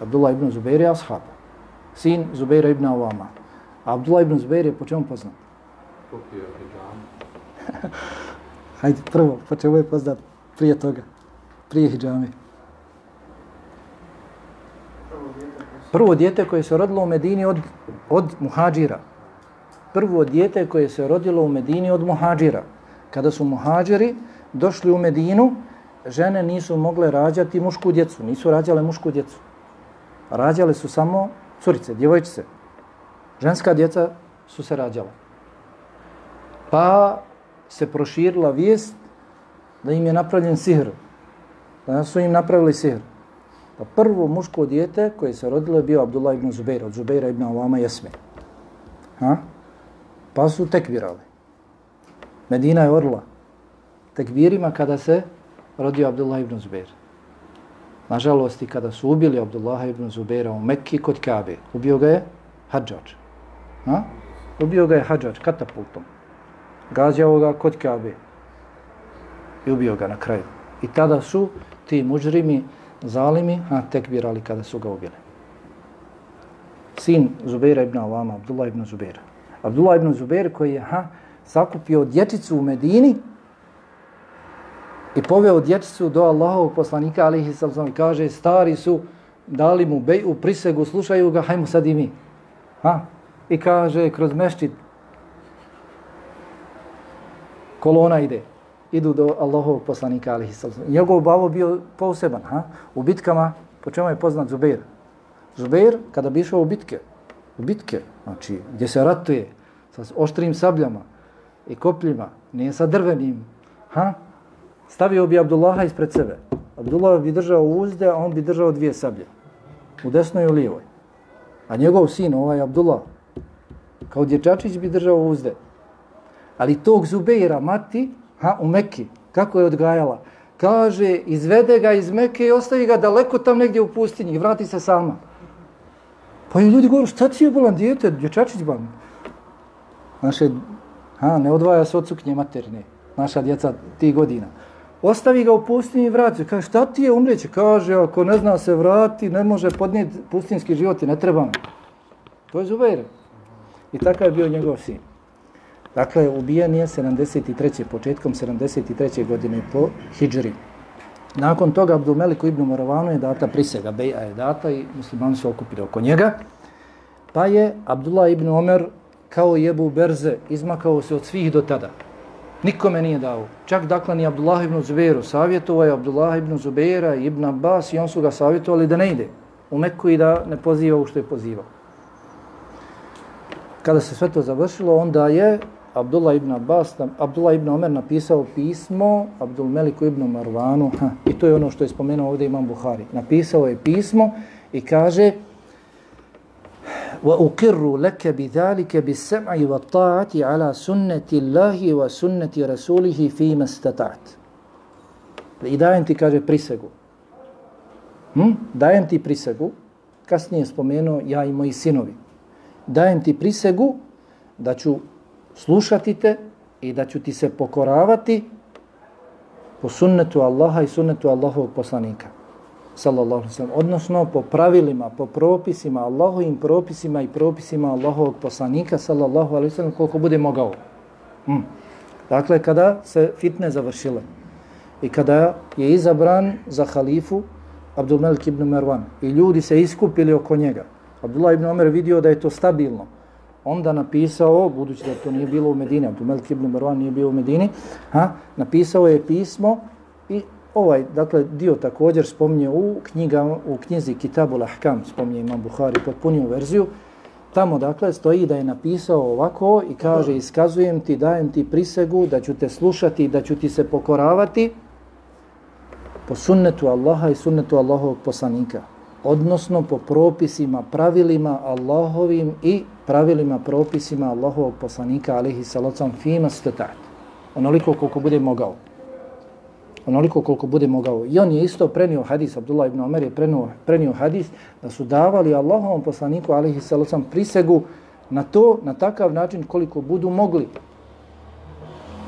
Abdullah ibn Zubair je ashab. Sin Zubaira ibn Awama. Abdullah ibn Zubair je po čemu poznat? Hajde, prvo, po čemu je poznat prije toga? Prije hijjami. Prvo dijete koje se rodilo u Medini od, od muhađira. Prvo dijete koje se rodilo u Medini od muhađira. Kada su muhađiri došli u Medinu, žene nisu mogle rađati mušku djecu. Nisu rađale mušku djecu. Rađale su samo curice, djevojčice. Ženska djeca su se rađala. Pa se proširila vijest da im je napravljen sihr. Da su im napravili sihr. Pa prvo muško dijete koje se rodilo je bio Abdullah ibn Zubeira, od Zubeira ibn Awama Jesme. Ha? Pa su tekbirali. Medina je orla. Tekbirima kada se rodio Abdullah ibn Zubeira. Nažalost, i kada su ubili Abdullah ibn Zubera u Mekki kod Kabe, ubio ga je Hadžač. Ha? Ubio ga je Hadžač katapultom. Gađao ga kod Kabe. I ubio ga na kraju. I tada su ti mužrimi zalimi, a tekbirali kada su ga ubili. Sin Zubera ibn Avama, Abdullah ibn Zubera. Abdullah ibn Zubeir koji je ha, sakupio dječicu u Medini i poveo dječicu do Allahovog poslanika, alihi sallam, i kaže, stari su, dali mu bej u prisegu, slušaju ga, hajmo sad i mi. Ha? I kaže, kroz mešćit kolona ide idu do Allahovog poslanika alihi sallam. Njegov bavo bio poseban, ha? U bitkama, po čemu je poznat Zubair? Zubair, kada bi išao u bitke, u bitke, znači, gdje se ratuje sa oštrim sabljama i kopljima, nije sa drvenim, ha? Stavio bi Abdullaha ispred sebe. Abdullah bi držao uzde, a on bi držao dvije sablje. U desnoj i u lijevoj. A njegov sin, ovaj Abdullah, kao dječačić bi držao uzde. Ali tog Zubeira, mati, ha, u Mekki, kako je odgajala. Kaže, izvede ga iz Mekke i ostavi ga daleko tam negdje u pustinji i vrati se sama. Pa je ljudi govoru, šta ti je bolan dijete, dječačić ban? Naše, ha, ne odvaja se od cuknje materne, naša djeca ti godina. Ostavi ga u pustinji i vrati. Kaže, šta ti je umreće? Kaže, ako ne zna se vrati, ne može podnijeti pustinski život i ne treba me. To je Zubair. I takav je bio njegov sin. Dakle, ubijen je 73. početkom 73. godine po Hidžri. Nakon toga Abdumeliku ibn Moravanu je data prisega, Beja je data i muslimani su okupili oko njega. Pa je Abdullah ibn Omer kao jebu berze, izmakao se od svih do tada. Nikome nije dao. Čak dakle ni Abdullah ibn Zubeiru savjetovao je Abdullah ibn Zubeira i ibn Abbas i on su ga savjetovali da ne ide u Meku i da ne poziva u što je pozivao. Kada se sve to završilo, onda je Abdullah ibn Abbas, Abdullah ibn Omer napisao pismo Abdul Meliku ibn Marvanu, ha, i to je ono što je spomenuo ovdje Imam Buhari. Napisao je pismo i kaže وأقر لك بذلك بالسمع والطاعة على سنة الله وسنة رسوله فيما استطعت I dajem ti, kaže, prisegu. Hm? Dajem ti prisegu, kasnije spomenuo ja i moji sinovi. Dajem ti prisegu da ću slušati te i da ću ti se pokoravati po sunnetu Allaha i sunnetu Allahovog poslanika. Sallallahu alaihi sallam. Odnosno po pravilima, po propisima, Allahovim propisima i propisima Allahovog poslanika, sallallahu alaihi sallam, koliko bude mogao. Mm. Dakle, kada se fitne završile i kada je izabran za halifu Abdulmelik ibn Mervan i ljudi se iskupili oko njega, Abdullah ibn Omer vidio da je to stabilno, onda napisao, budući da to nije bilo u Medini, Abdulmelik ibn Mervan nije bio u Medini, ha, napisao je pismo ovaj, dakle, dio također spominje u knjiga, u knjizi Kitabul Ahkam, spominje Imam Buhari, potpuniju verziju, tamo, dakle, stoji da je napisao ovako i kaže, iskazujem ti, dajem ti prisegu, da ću te slušati, da ću ti se pokoravati po sunnetu Allaha i sunnetu Allahovog poslanika odnosno po propisima, pravilima Allahovim i pravilima, propisima Allahovog poslanika, alihi salocam, fima stetat. Onoliko koliko bude mogao. Onoliko koliko bude mogao. I on je isto prenio hadis, Abdullah ibn Omer je prenio, prenio hadis, da su davali Allahovom poslaniku, alihi salacom, prisegu na to, na takav način koliko budu mogli.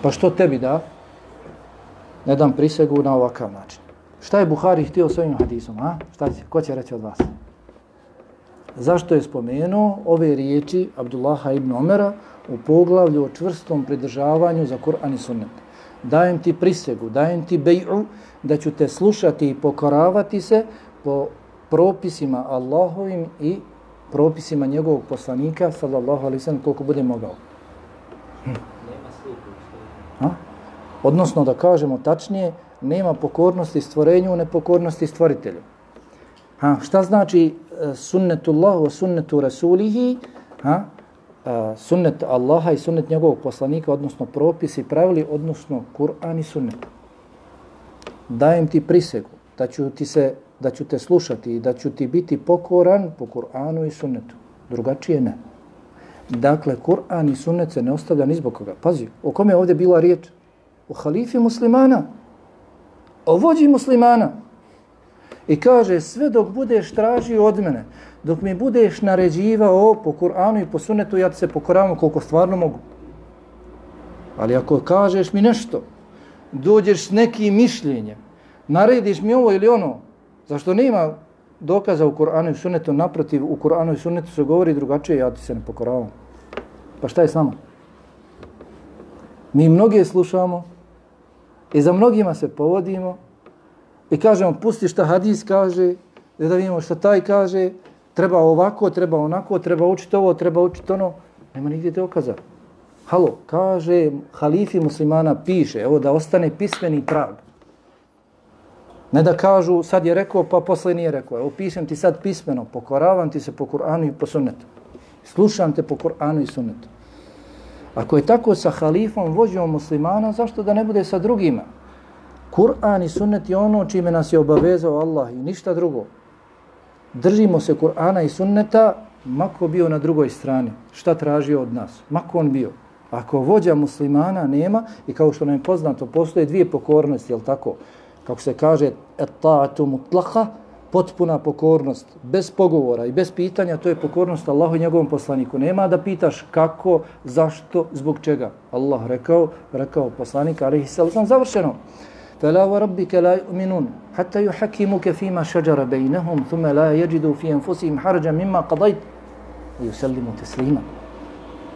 Pa što tebi da? Ne dam prisegu na ovakav način. Šta je Buhari htio s ovim hadisom? A? Šta će? Ko će reći od vas? Zašto je spomenuo ove riječi Abdullaha ibn Omera u poglavlju o čvrstom pridržavanju za Kur'an i Sunnet? Dajem ti prisegu, dajem ti bej'u da ću te slušati i pokoravati se po propisima Allahovim i propisima njegovog poslanika, sallallahu alaihi sallam, koliko bude mogao. Hm. Odnosno da kažemo tačnije, nema pokornosti stvorenju, nepokornosti stvoritelju. Ha, šta znači e, sunnetullahu, sunnetu rasulihi, ha, E, sunnet Allaha i sunnet njegovog poslanika, odnosno propisi, pravili, odnosno Kur'an i sunnet. Dajem ti prisegu da ću, ti se, da ću te slušati i da ću ti biti pokoran po Kur'anu i sunnetu. Drugačije ne. Dakle, Kur'an i sunnet se ne ostavlja ni zbog koga. Pazi, o kome je ovdje bila riječ? O halifi muslimana o vođi muslimana. I kaže, sve dok budeš tražio od mene, dok mi budeš naređivao po Kur'anu i po sunetu, ja ti se pokoravam koliko stvarno mogu. Ali ako kažeš mi nešto, dođeš s nekim mišljenjem, narediš mi ovo ili ono, zašto nema dokaza u Kur'anu i sunetu, naprotiv, u Kur'anu i sunetu se govori drugačije, ja ti se ne pokoravam. Pa šta je s nama? Mi mnoge slušamo, I za mnogima se povodimo i kažemo, pusti šta hadis kaže, da vidimo šta taj kaže, treba ovako, treba onako, treba učiti ovo, treba učiti ono. Nema nigdje dokaza. Halo, kaže, halifi muslimana piše, evo da ostane pismeni trag. Ne da kažu, sad je rekao, pa posle nije rekao. Evo, pišem ti sad pismeno, pokoravam ti se po Kur'anu i po sunnetu. Slušam te po Kur'anu i sunnetu. Ako je tako sa halifom, vođom muslimana, zašto da ne bude sa drugima? Kur'an i sunnet je ono čime nas je obavezao Allah i ništa drugo. Držimo se Kur'ana i sunneta, mako bio na drugoj strani. Šta tražio od nas? Mako on bio? Ako vođa muslimana nema, i kao što nam je poznato, postoje dvije pokornosti, jel tako? Kako se kaže, et mutlaha, potpuna pokornost, bez pogovora i bez pitanja, to je pokornost Allahu i njegovom poslaniku. Nema da pitaš kako, zašto, zbog čega. Allah rekao, rekao poslanik, ali sam završeno. فلا وربك لا يؤمنون حتى يحكموك فيما شجر بينهم ثم لا يجدوا في انفسهم حرجا مما قضيت ويسلموا تسليما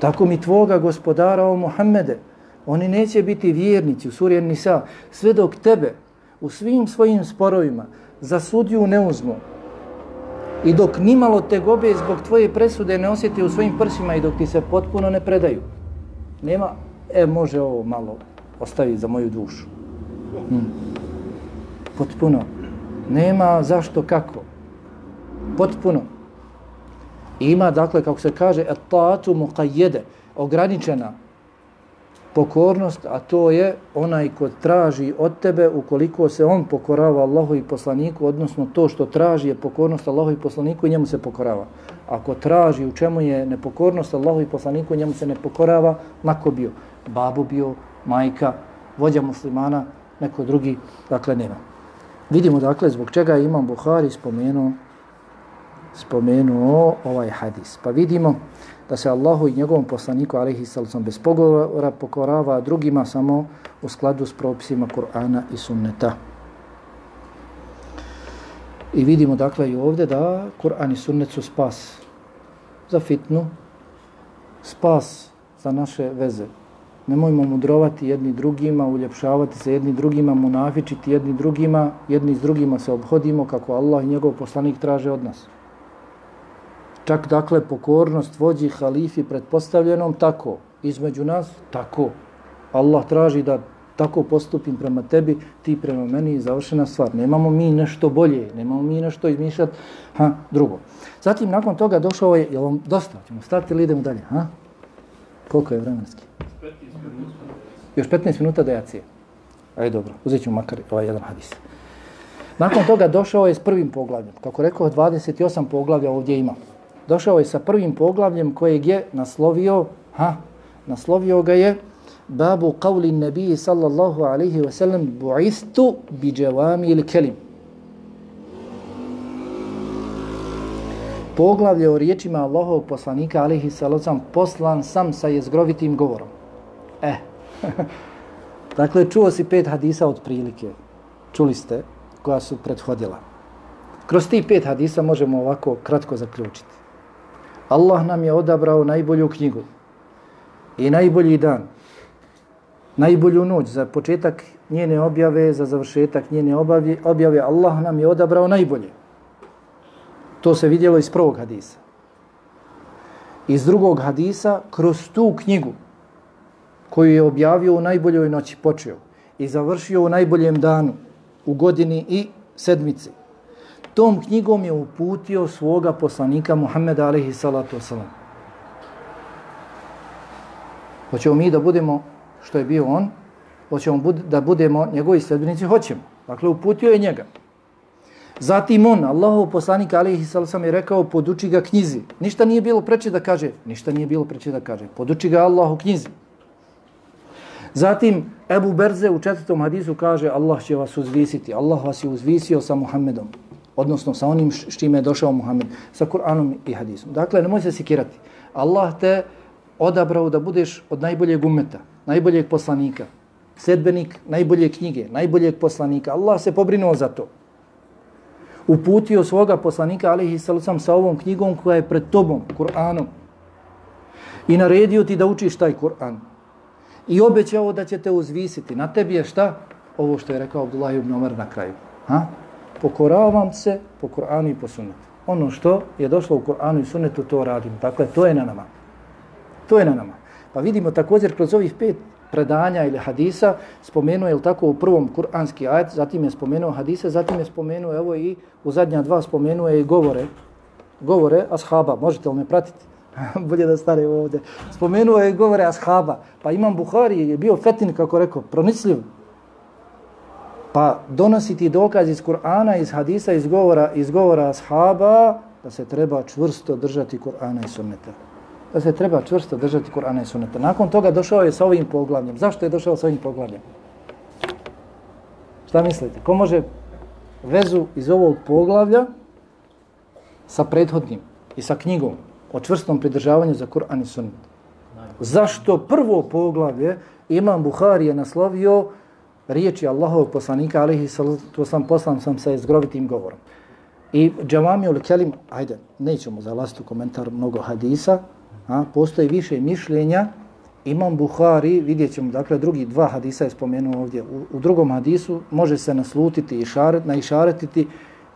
Tako mi tvoga gospodara o Muhammede, oni neće biti vjernici u suri Nisa, sve dok tebe u svim svojim sporovima za sudiju ne uzmu I dok nimalo te gobe zbog tvoje presude ne osjeti u svojim prsima i dok ti se potpuno ne predaju. Nema, e, može ovo malo ostaviti za moju dušu. Hmm. Potpuno. Nema zašto, kako. Potpuno. Ima, dakle, kako se kaže, etatu muqayyede, ograničena pokornost, a to je onaj ko traži od tebe ukoliko se on pokorava Allahu i poslaniku, odnosno to što traži je pokornost Allahu i poslaniku i njemu se pokorava. Ako traži u čemu je nepokornost Allahu i poslaniku, njemu se ne pokorava, mako bio. Babu bio, majka, vođa muslimana, neko drugi, dakle nema. Vidimo dakle zbog čega je Imam Buhari spomenuo spomenuo ovaj hadis. Pa vidimo da se Allahu i njegovom poslaniku alaihi sallam bez pogovora pokorava drugima samo u skladu s propisima Kur'ana i Sunneta. I vidimo dakle i ovdje da Kur'an i Sunnet su spas za fitnu, spas za naše veze. Nemojmo mudrovati jedni drugima, uljepšavati se jedni drugima, munafičiti jedni drugima, jedni s drugima se obhodimo kako Allah i njegov poslanik traže od nas. Čak dakle pokornost vođi halifi pretpostavljenom tako, između nas tako. Allah traži da tako postupim prema tebi, ti prema meni i završena stvar. Nemamo mi nešto bolje, nemamo mi nešto izmišljati, ha, drugo. Zatim nakon toga došao je, je vam dosta, ćemo stati ili idemo dalje, ha? Koliko je vremenski? Još 15 minuta da jacije. Ajde dobro, uzet ćemo makar ovaj jedan hadis. Nakon toga došao je s prvim poglavljem. Kako rekao, 28 poglavlja ovdje ima došao je sa prvim poglavljem kojeg je naslovio, ha, naslovio ga je babu qavli nabiji sallallahu alaihi wa sallam bu'istu bi džavami ili kelim. Poglavlje o riječima Allahovog poslanika alaihi sallam poslan sam sa jezgrovitim govorom. E, dakle, čuo si pet hadisa od prilike. Čuli ste koja su prethodila. Kroz ti pet hadisa možemo ovako kratko zaključiti. Allah nam je odabrao najbolju knjigu i najbolji dan, najbolju noć za početak njene objave, za završetak njene objave. Allah nam je odabrao najbolje. To se vidjelo iz prvog hadisa. Iz drugog hadisa, kroz tu knjigu koju je objavio u najboljoj noći, počeo i završio u najboljem danu, u godini i sedmici tom knjigom je uputio svoga poslanika Muhammeda alaihi salatu wasalam. Hoćemo mi da budemo što je bio on, hoćemo bud da budemo njegovi sljedbenici, hoćemo. Dakle, uputio je njega. Zatim on, Allahov poslanik alaihi salatu je rekao, poduči ga knjizi. Ništa nije bilo preče da kaže, ništa nije bilo preče da kaže. Poduči ga Allahu knjizi. Zatim, Ebu Berze u četvrtom hadisu kaže, Allah će vas uzvisiti. Allah vas je uzvisio sa Muhammedom odnosno sa onim s čime je došao Muhammed, sa Kur'anom i hadisom. Dakle, nemoj se sikirati. Allah te odabrao da budeš od najboljeg umeta, najboljeg poslanika, sedbenik najbolje knjige, najboljeg poslanika. Allah se pobrinuo za to. Uputio svoga poslanika, alihi salusam, sa ovom knjigom koja je pred tobom, Kur'anom. I naredio ti da učiš taj Kur'an. I obećao da će te uzvisiti. Na tebi je šta? Ovo što je rekao Abdullah ibn Omer na kraju. Ha? pokoravam se po Kur'anu i po sunnetu. Ono što je došlo u Kur'anu i sunnetu, to radim. Dakle, to je na nama. To je na nama. Pa vidimo također kroz ovih pet predanja ili hadisa, spomenuo je tako u prvom kur'anski ajet, zatim je spomenuo hadise, zatim je spomenuo, evo i u zadnja dva spomenuo je i govore, govore ashaba, možete li me pratiti? Bolje da stane ovdje. Spomenuo je govore ashaba, pa imam Buhari, je bio fetin, kako rekao, pronicljiv, pa donositi dokaz iz Kur'ana, iz hadisa, iz govora, iz govora ashaba, da se treba čvrsto držati Kur'ana i sunneta. Da se treba čvrsto držati Kur'ana i sunneta. Nakon toga došao je sa ovim poglavljem. Zašto je došao sa ovim poglavljem? Šta mislite? Ko može vezu iz ovog poglavlja sa prethodnim i sa knjigom o čvrstom pridržavanju za Kur'an i sunnet? Zašto prvo poglavlje Imam Buhari je naslovio riječi Allahovog poslanika, alihi salatu sam poslan sam sa izgrovitim govorom. I džavami ul kelim, ajde, nećemo zalaziti u komentar mnogo hadisa, a, postoji više mišljenja, Imam Buhari, vidjet ćemo, dakle, drugi dva hadisa je spomenuo ovdje. U, u drugom hadisu može se naslutiti i šaret, naišaretiti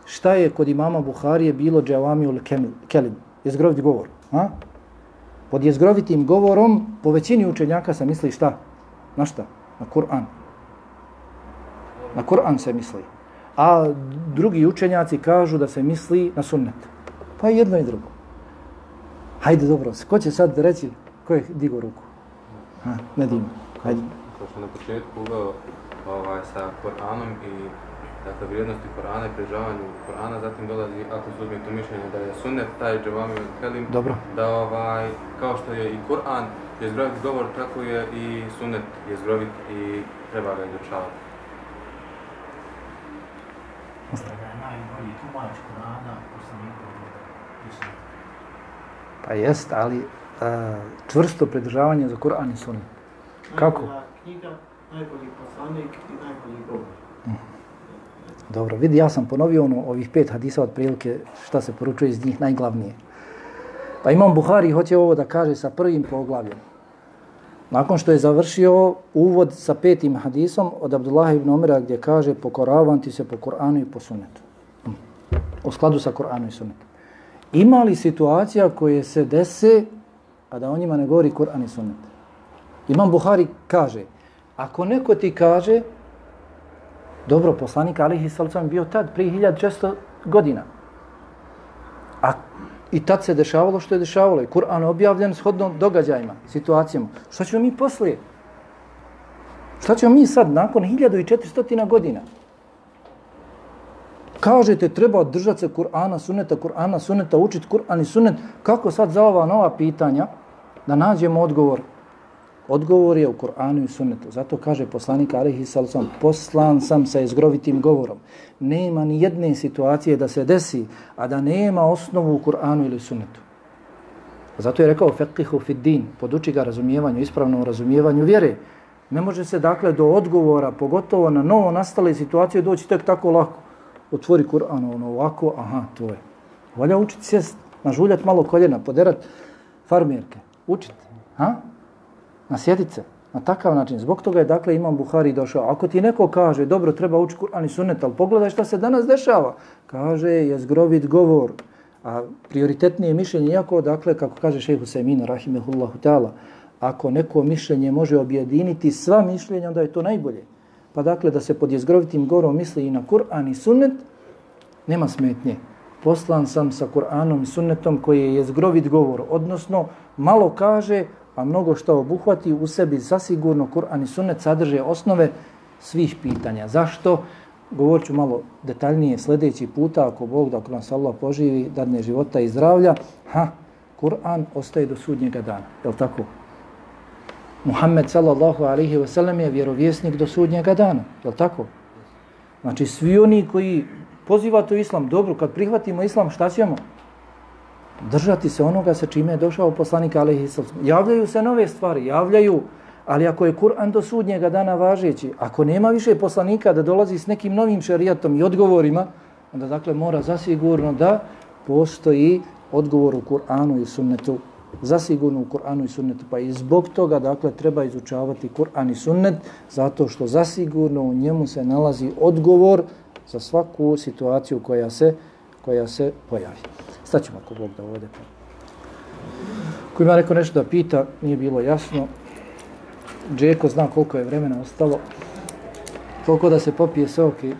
šta je kod imama Buharije bilo džavamiul kelim, jezgrovit govor. Ha? Pod jezgrovitim govorom, po većini učenjaka se misli šta? Na šta? Na Kur'an. Na Kur'an se misli. A drugi učenjaci kažu da se misli na sunnet. Pa jedno i drugo. Hajde, dobro. Ko će sad reći ko je digo ruku? Ha, ne dim. Hajde. Kao što na početku uveo ovaj, sa Koranom i dakle, vrijednosti Korana i prežavanju Korana, zatim dolazi, ako se uzme to mišljenje da je sunnet, taj džavami od Kelim, Dobro. da ovaj, kao što je i Koran je zgrovit govor, tako je i sunnet je zgrovit i treba ga izučavati. da je najbolji tumač poslanikovog mišljenja. Pa jest, ali a, čvrsto pridržavanje za Kur'an i sunnet. Kako? Najbolja knjiga, najbolji poslanik i najbolji govor. Dobro, vidi, ja sam ponovio ono, ovih pet hadisa od prilike šta se poručuje iz njih najglavnije. Pa imam Buhari hoće ovo da kaže sa prvim poglavljem. Nakon što je završio uvod sa petim hadisom od Abdullah ibn Omera gdje kaže pokoravam ti se po Kur'anu i po sunnetu. U skladu sa Koranu i sunnetom. Ima li situacija koje se dese, a da o njima ne govori Kur'an i sunnet? Imam Buhari kaže, ako neko ti kaže, dobro, poslanik Alihi Salcom bio tad, prije 1600 godina. A i tad se dešavalo što je dešavalo. I Kur'an objavljen shodno događajima, situacijama. Šta ćemo mi poslije? Šta ćemo mi sad, nakon 1400 godina? Kažete, treba držati se Kur'ana, suneta, Kur'ana, suneta, učiti Kur'an i sunet. Kako sad za ova nova pitanja da nađemo odgovor? Odgovor je u Kur'anu i sunnetu. Zato kaže poslanik Alihi Salsom, poslan sam sa izgrovitim govorom. Nema ni jedne situacije da se desi, a da nema osnovu u Kur'anu ili sunnetu. Zato je rekao feqihu fid din, poduči ga razumijevanju, ispravnom razumijevanju vjere. Ne može se dakle do odgovora, pogotovo na novo nastale situacije, doći tek tako lako. Otvori Kur'an, ono ovako, aha, to je. Valja učiti sjest, nažuljati malo koljena, poderat farmirke. Učiti. Ha? Na sjedice, na takav način. Zbog toga je dakle Imam Buhari došao. Ako ti neko kaže, dobro, treba ući Kur'an i sunnet, ali pogledaj šta se danas dešava. Kaže, je zgrovit govor. A prioritetnije mišljenje, iako, dakle, kako kaže šehu Semina, rahimehullahu ta'ala, ako neko mišljenje može objediniti sva mišljenja, onda je to najbolje. Pa dakle, da se pod jezgrovitim govorom misli i na Kur'an i sunnet, nema smetnje. Poslan sam sa Kur'anom i sunnetom koji je jezgrovit govor, odnosno malo kaže, a mnogo što obuhvati u sebi zasigurno Kur'an i Sunnet sadrže osnove svih pitanja. Zašto? Govorit ću malo detaljnije sljedeći puta, ako Bog da ako nas Allah poživi, dadne života i zdravlja, ha, Kur'an ostaje do sudnjega dana. Je li tako? Muhammed sallallahu alaihi ve sallam je vjerovjesnik do sudnjega dana. Je li tako? Znači, svi oni koji pozivate u islam, dobro, kad prihvatimo islam, šta ćemo? Držati se onoga sa čime je došao poslanik alaihi sallam. Javljaju se nove stvari, javljaju, ali ako je Kur'an do sudnjega dana važeći, ako nema više poslanika da dolazi s nekim novim šarijatom i odgovorima, onda dakle mora zasigurno da postoji odgovor u Kur'anu i sunnetu, zasigurno u Kur'anu i sunnetu, pa i zbog toga dakle treba izučavati Kur'an i sunnet, zato što zasigurno u njemu se nalazi odgovor za svaku situaciju koja se, koja se pojavi. Sad ćemo ako Bog da ovdje. Ko ima neko nešto da pita, nije bilo jasno. Džeko zna koliko je vremena ostalo. Koliko da se popije sok i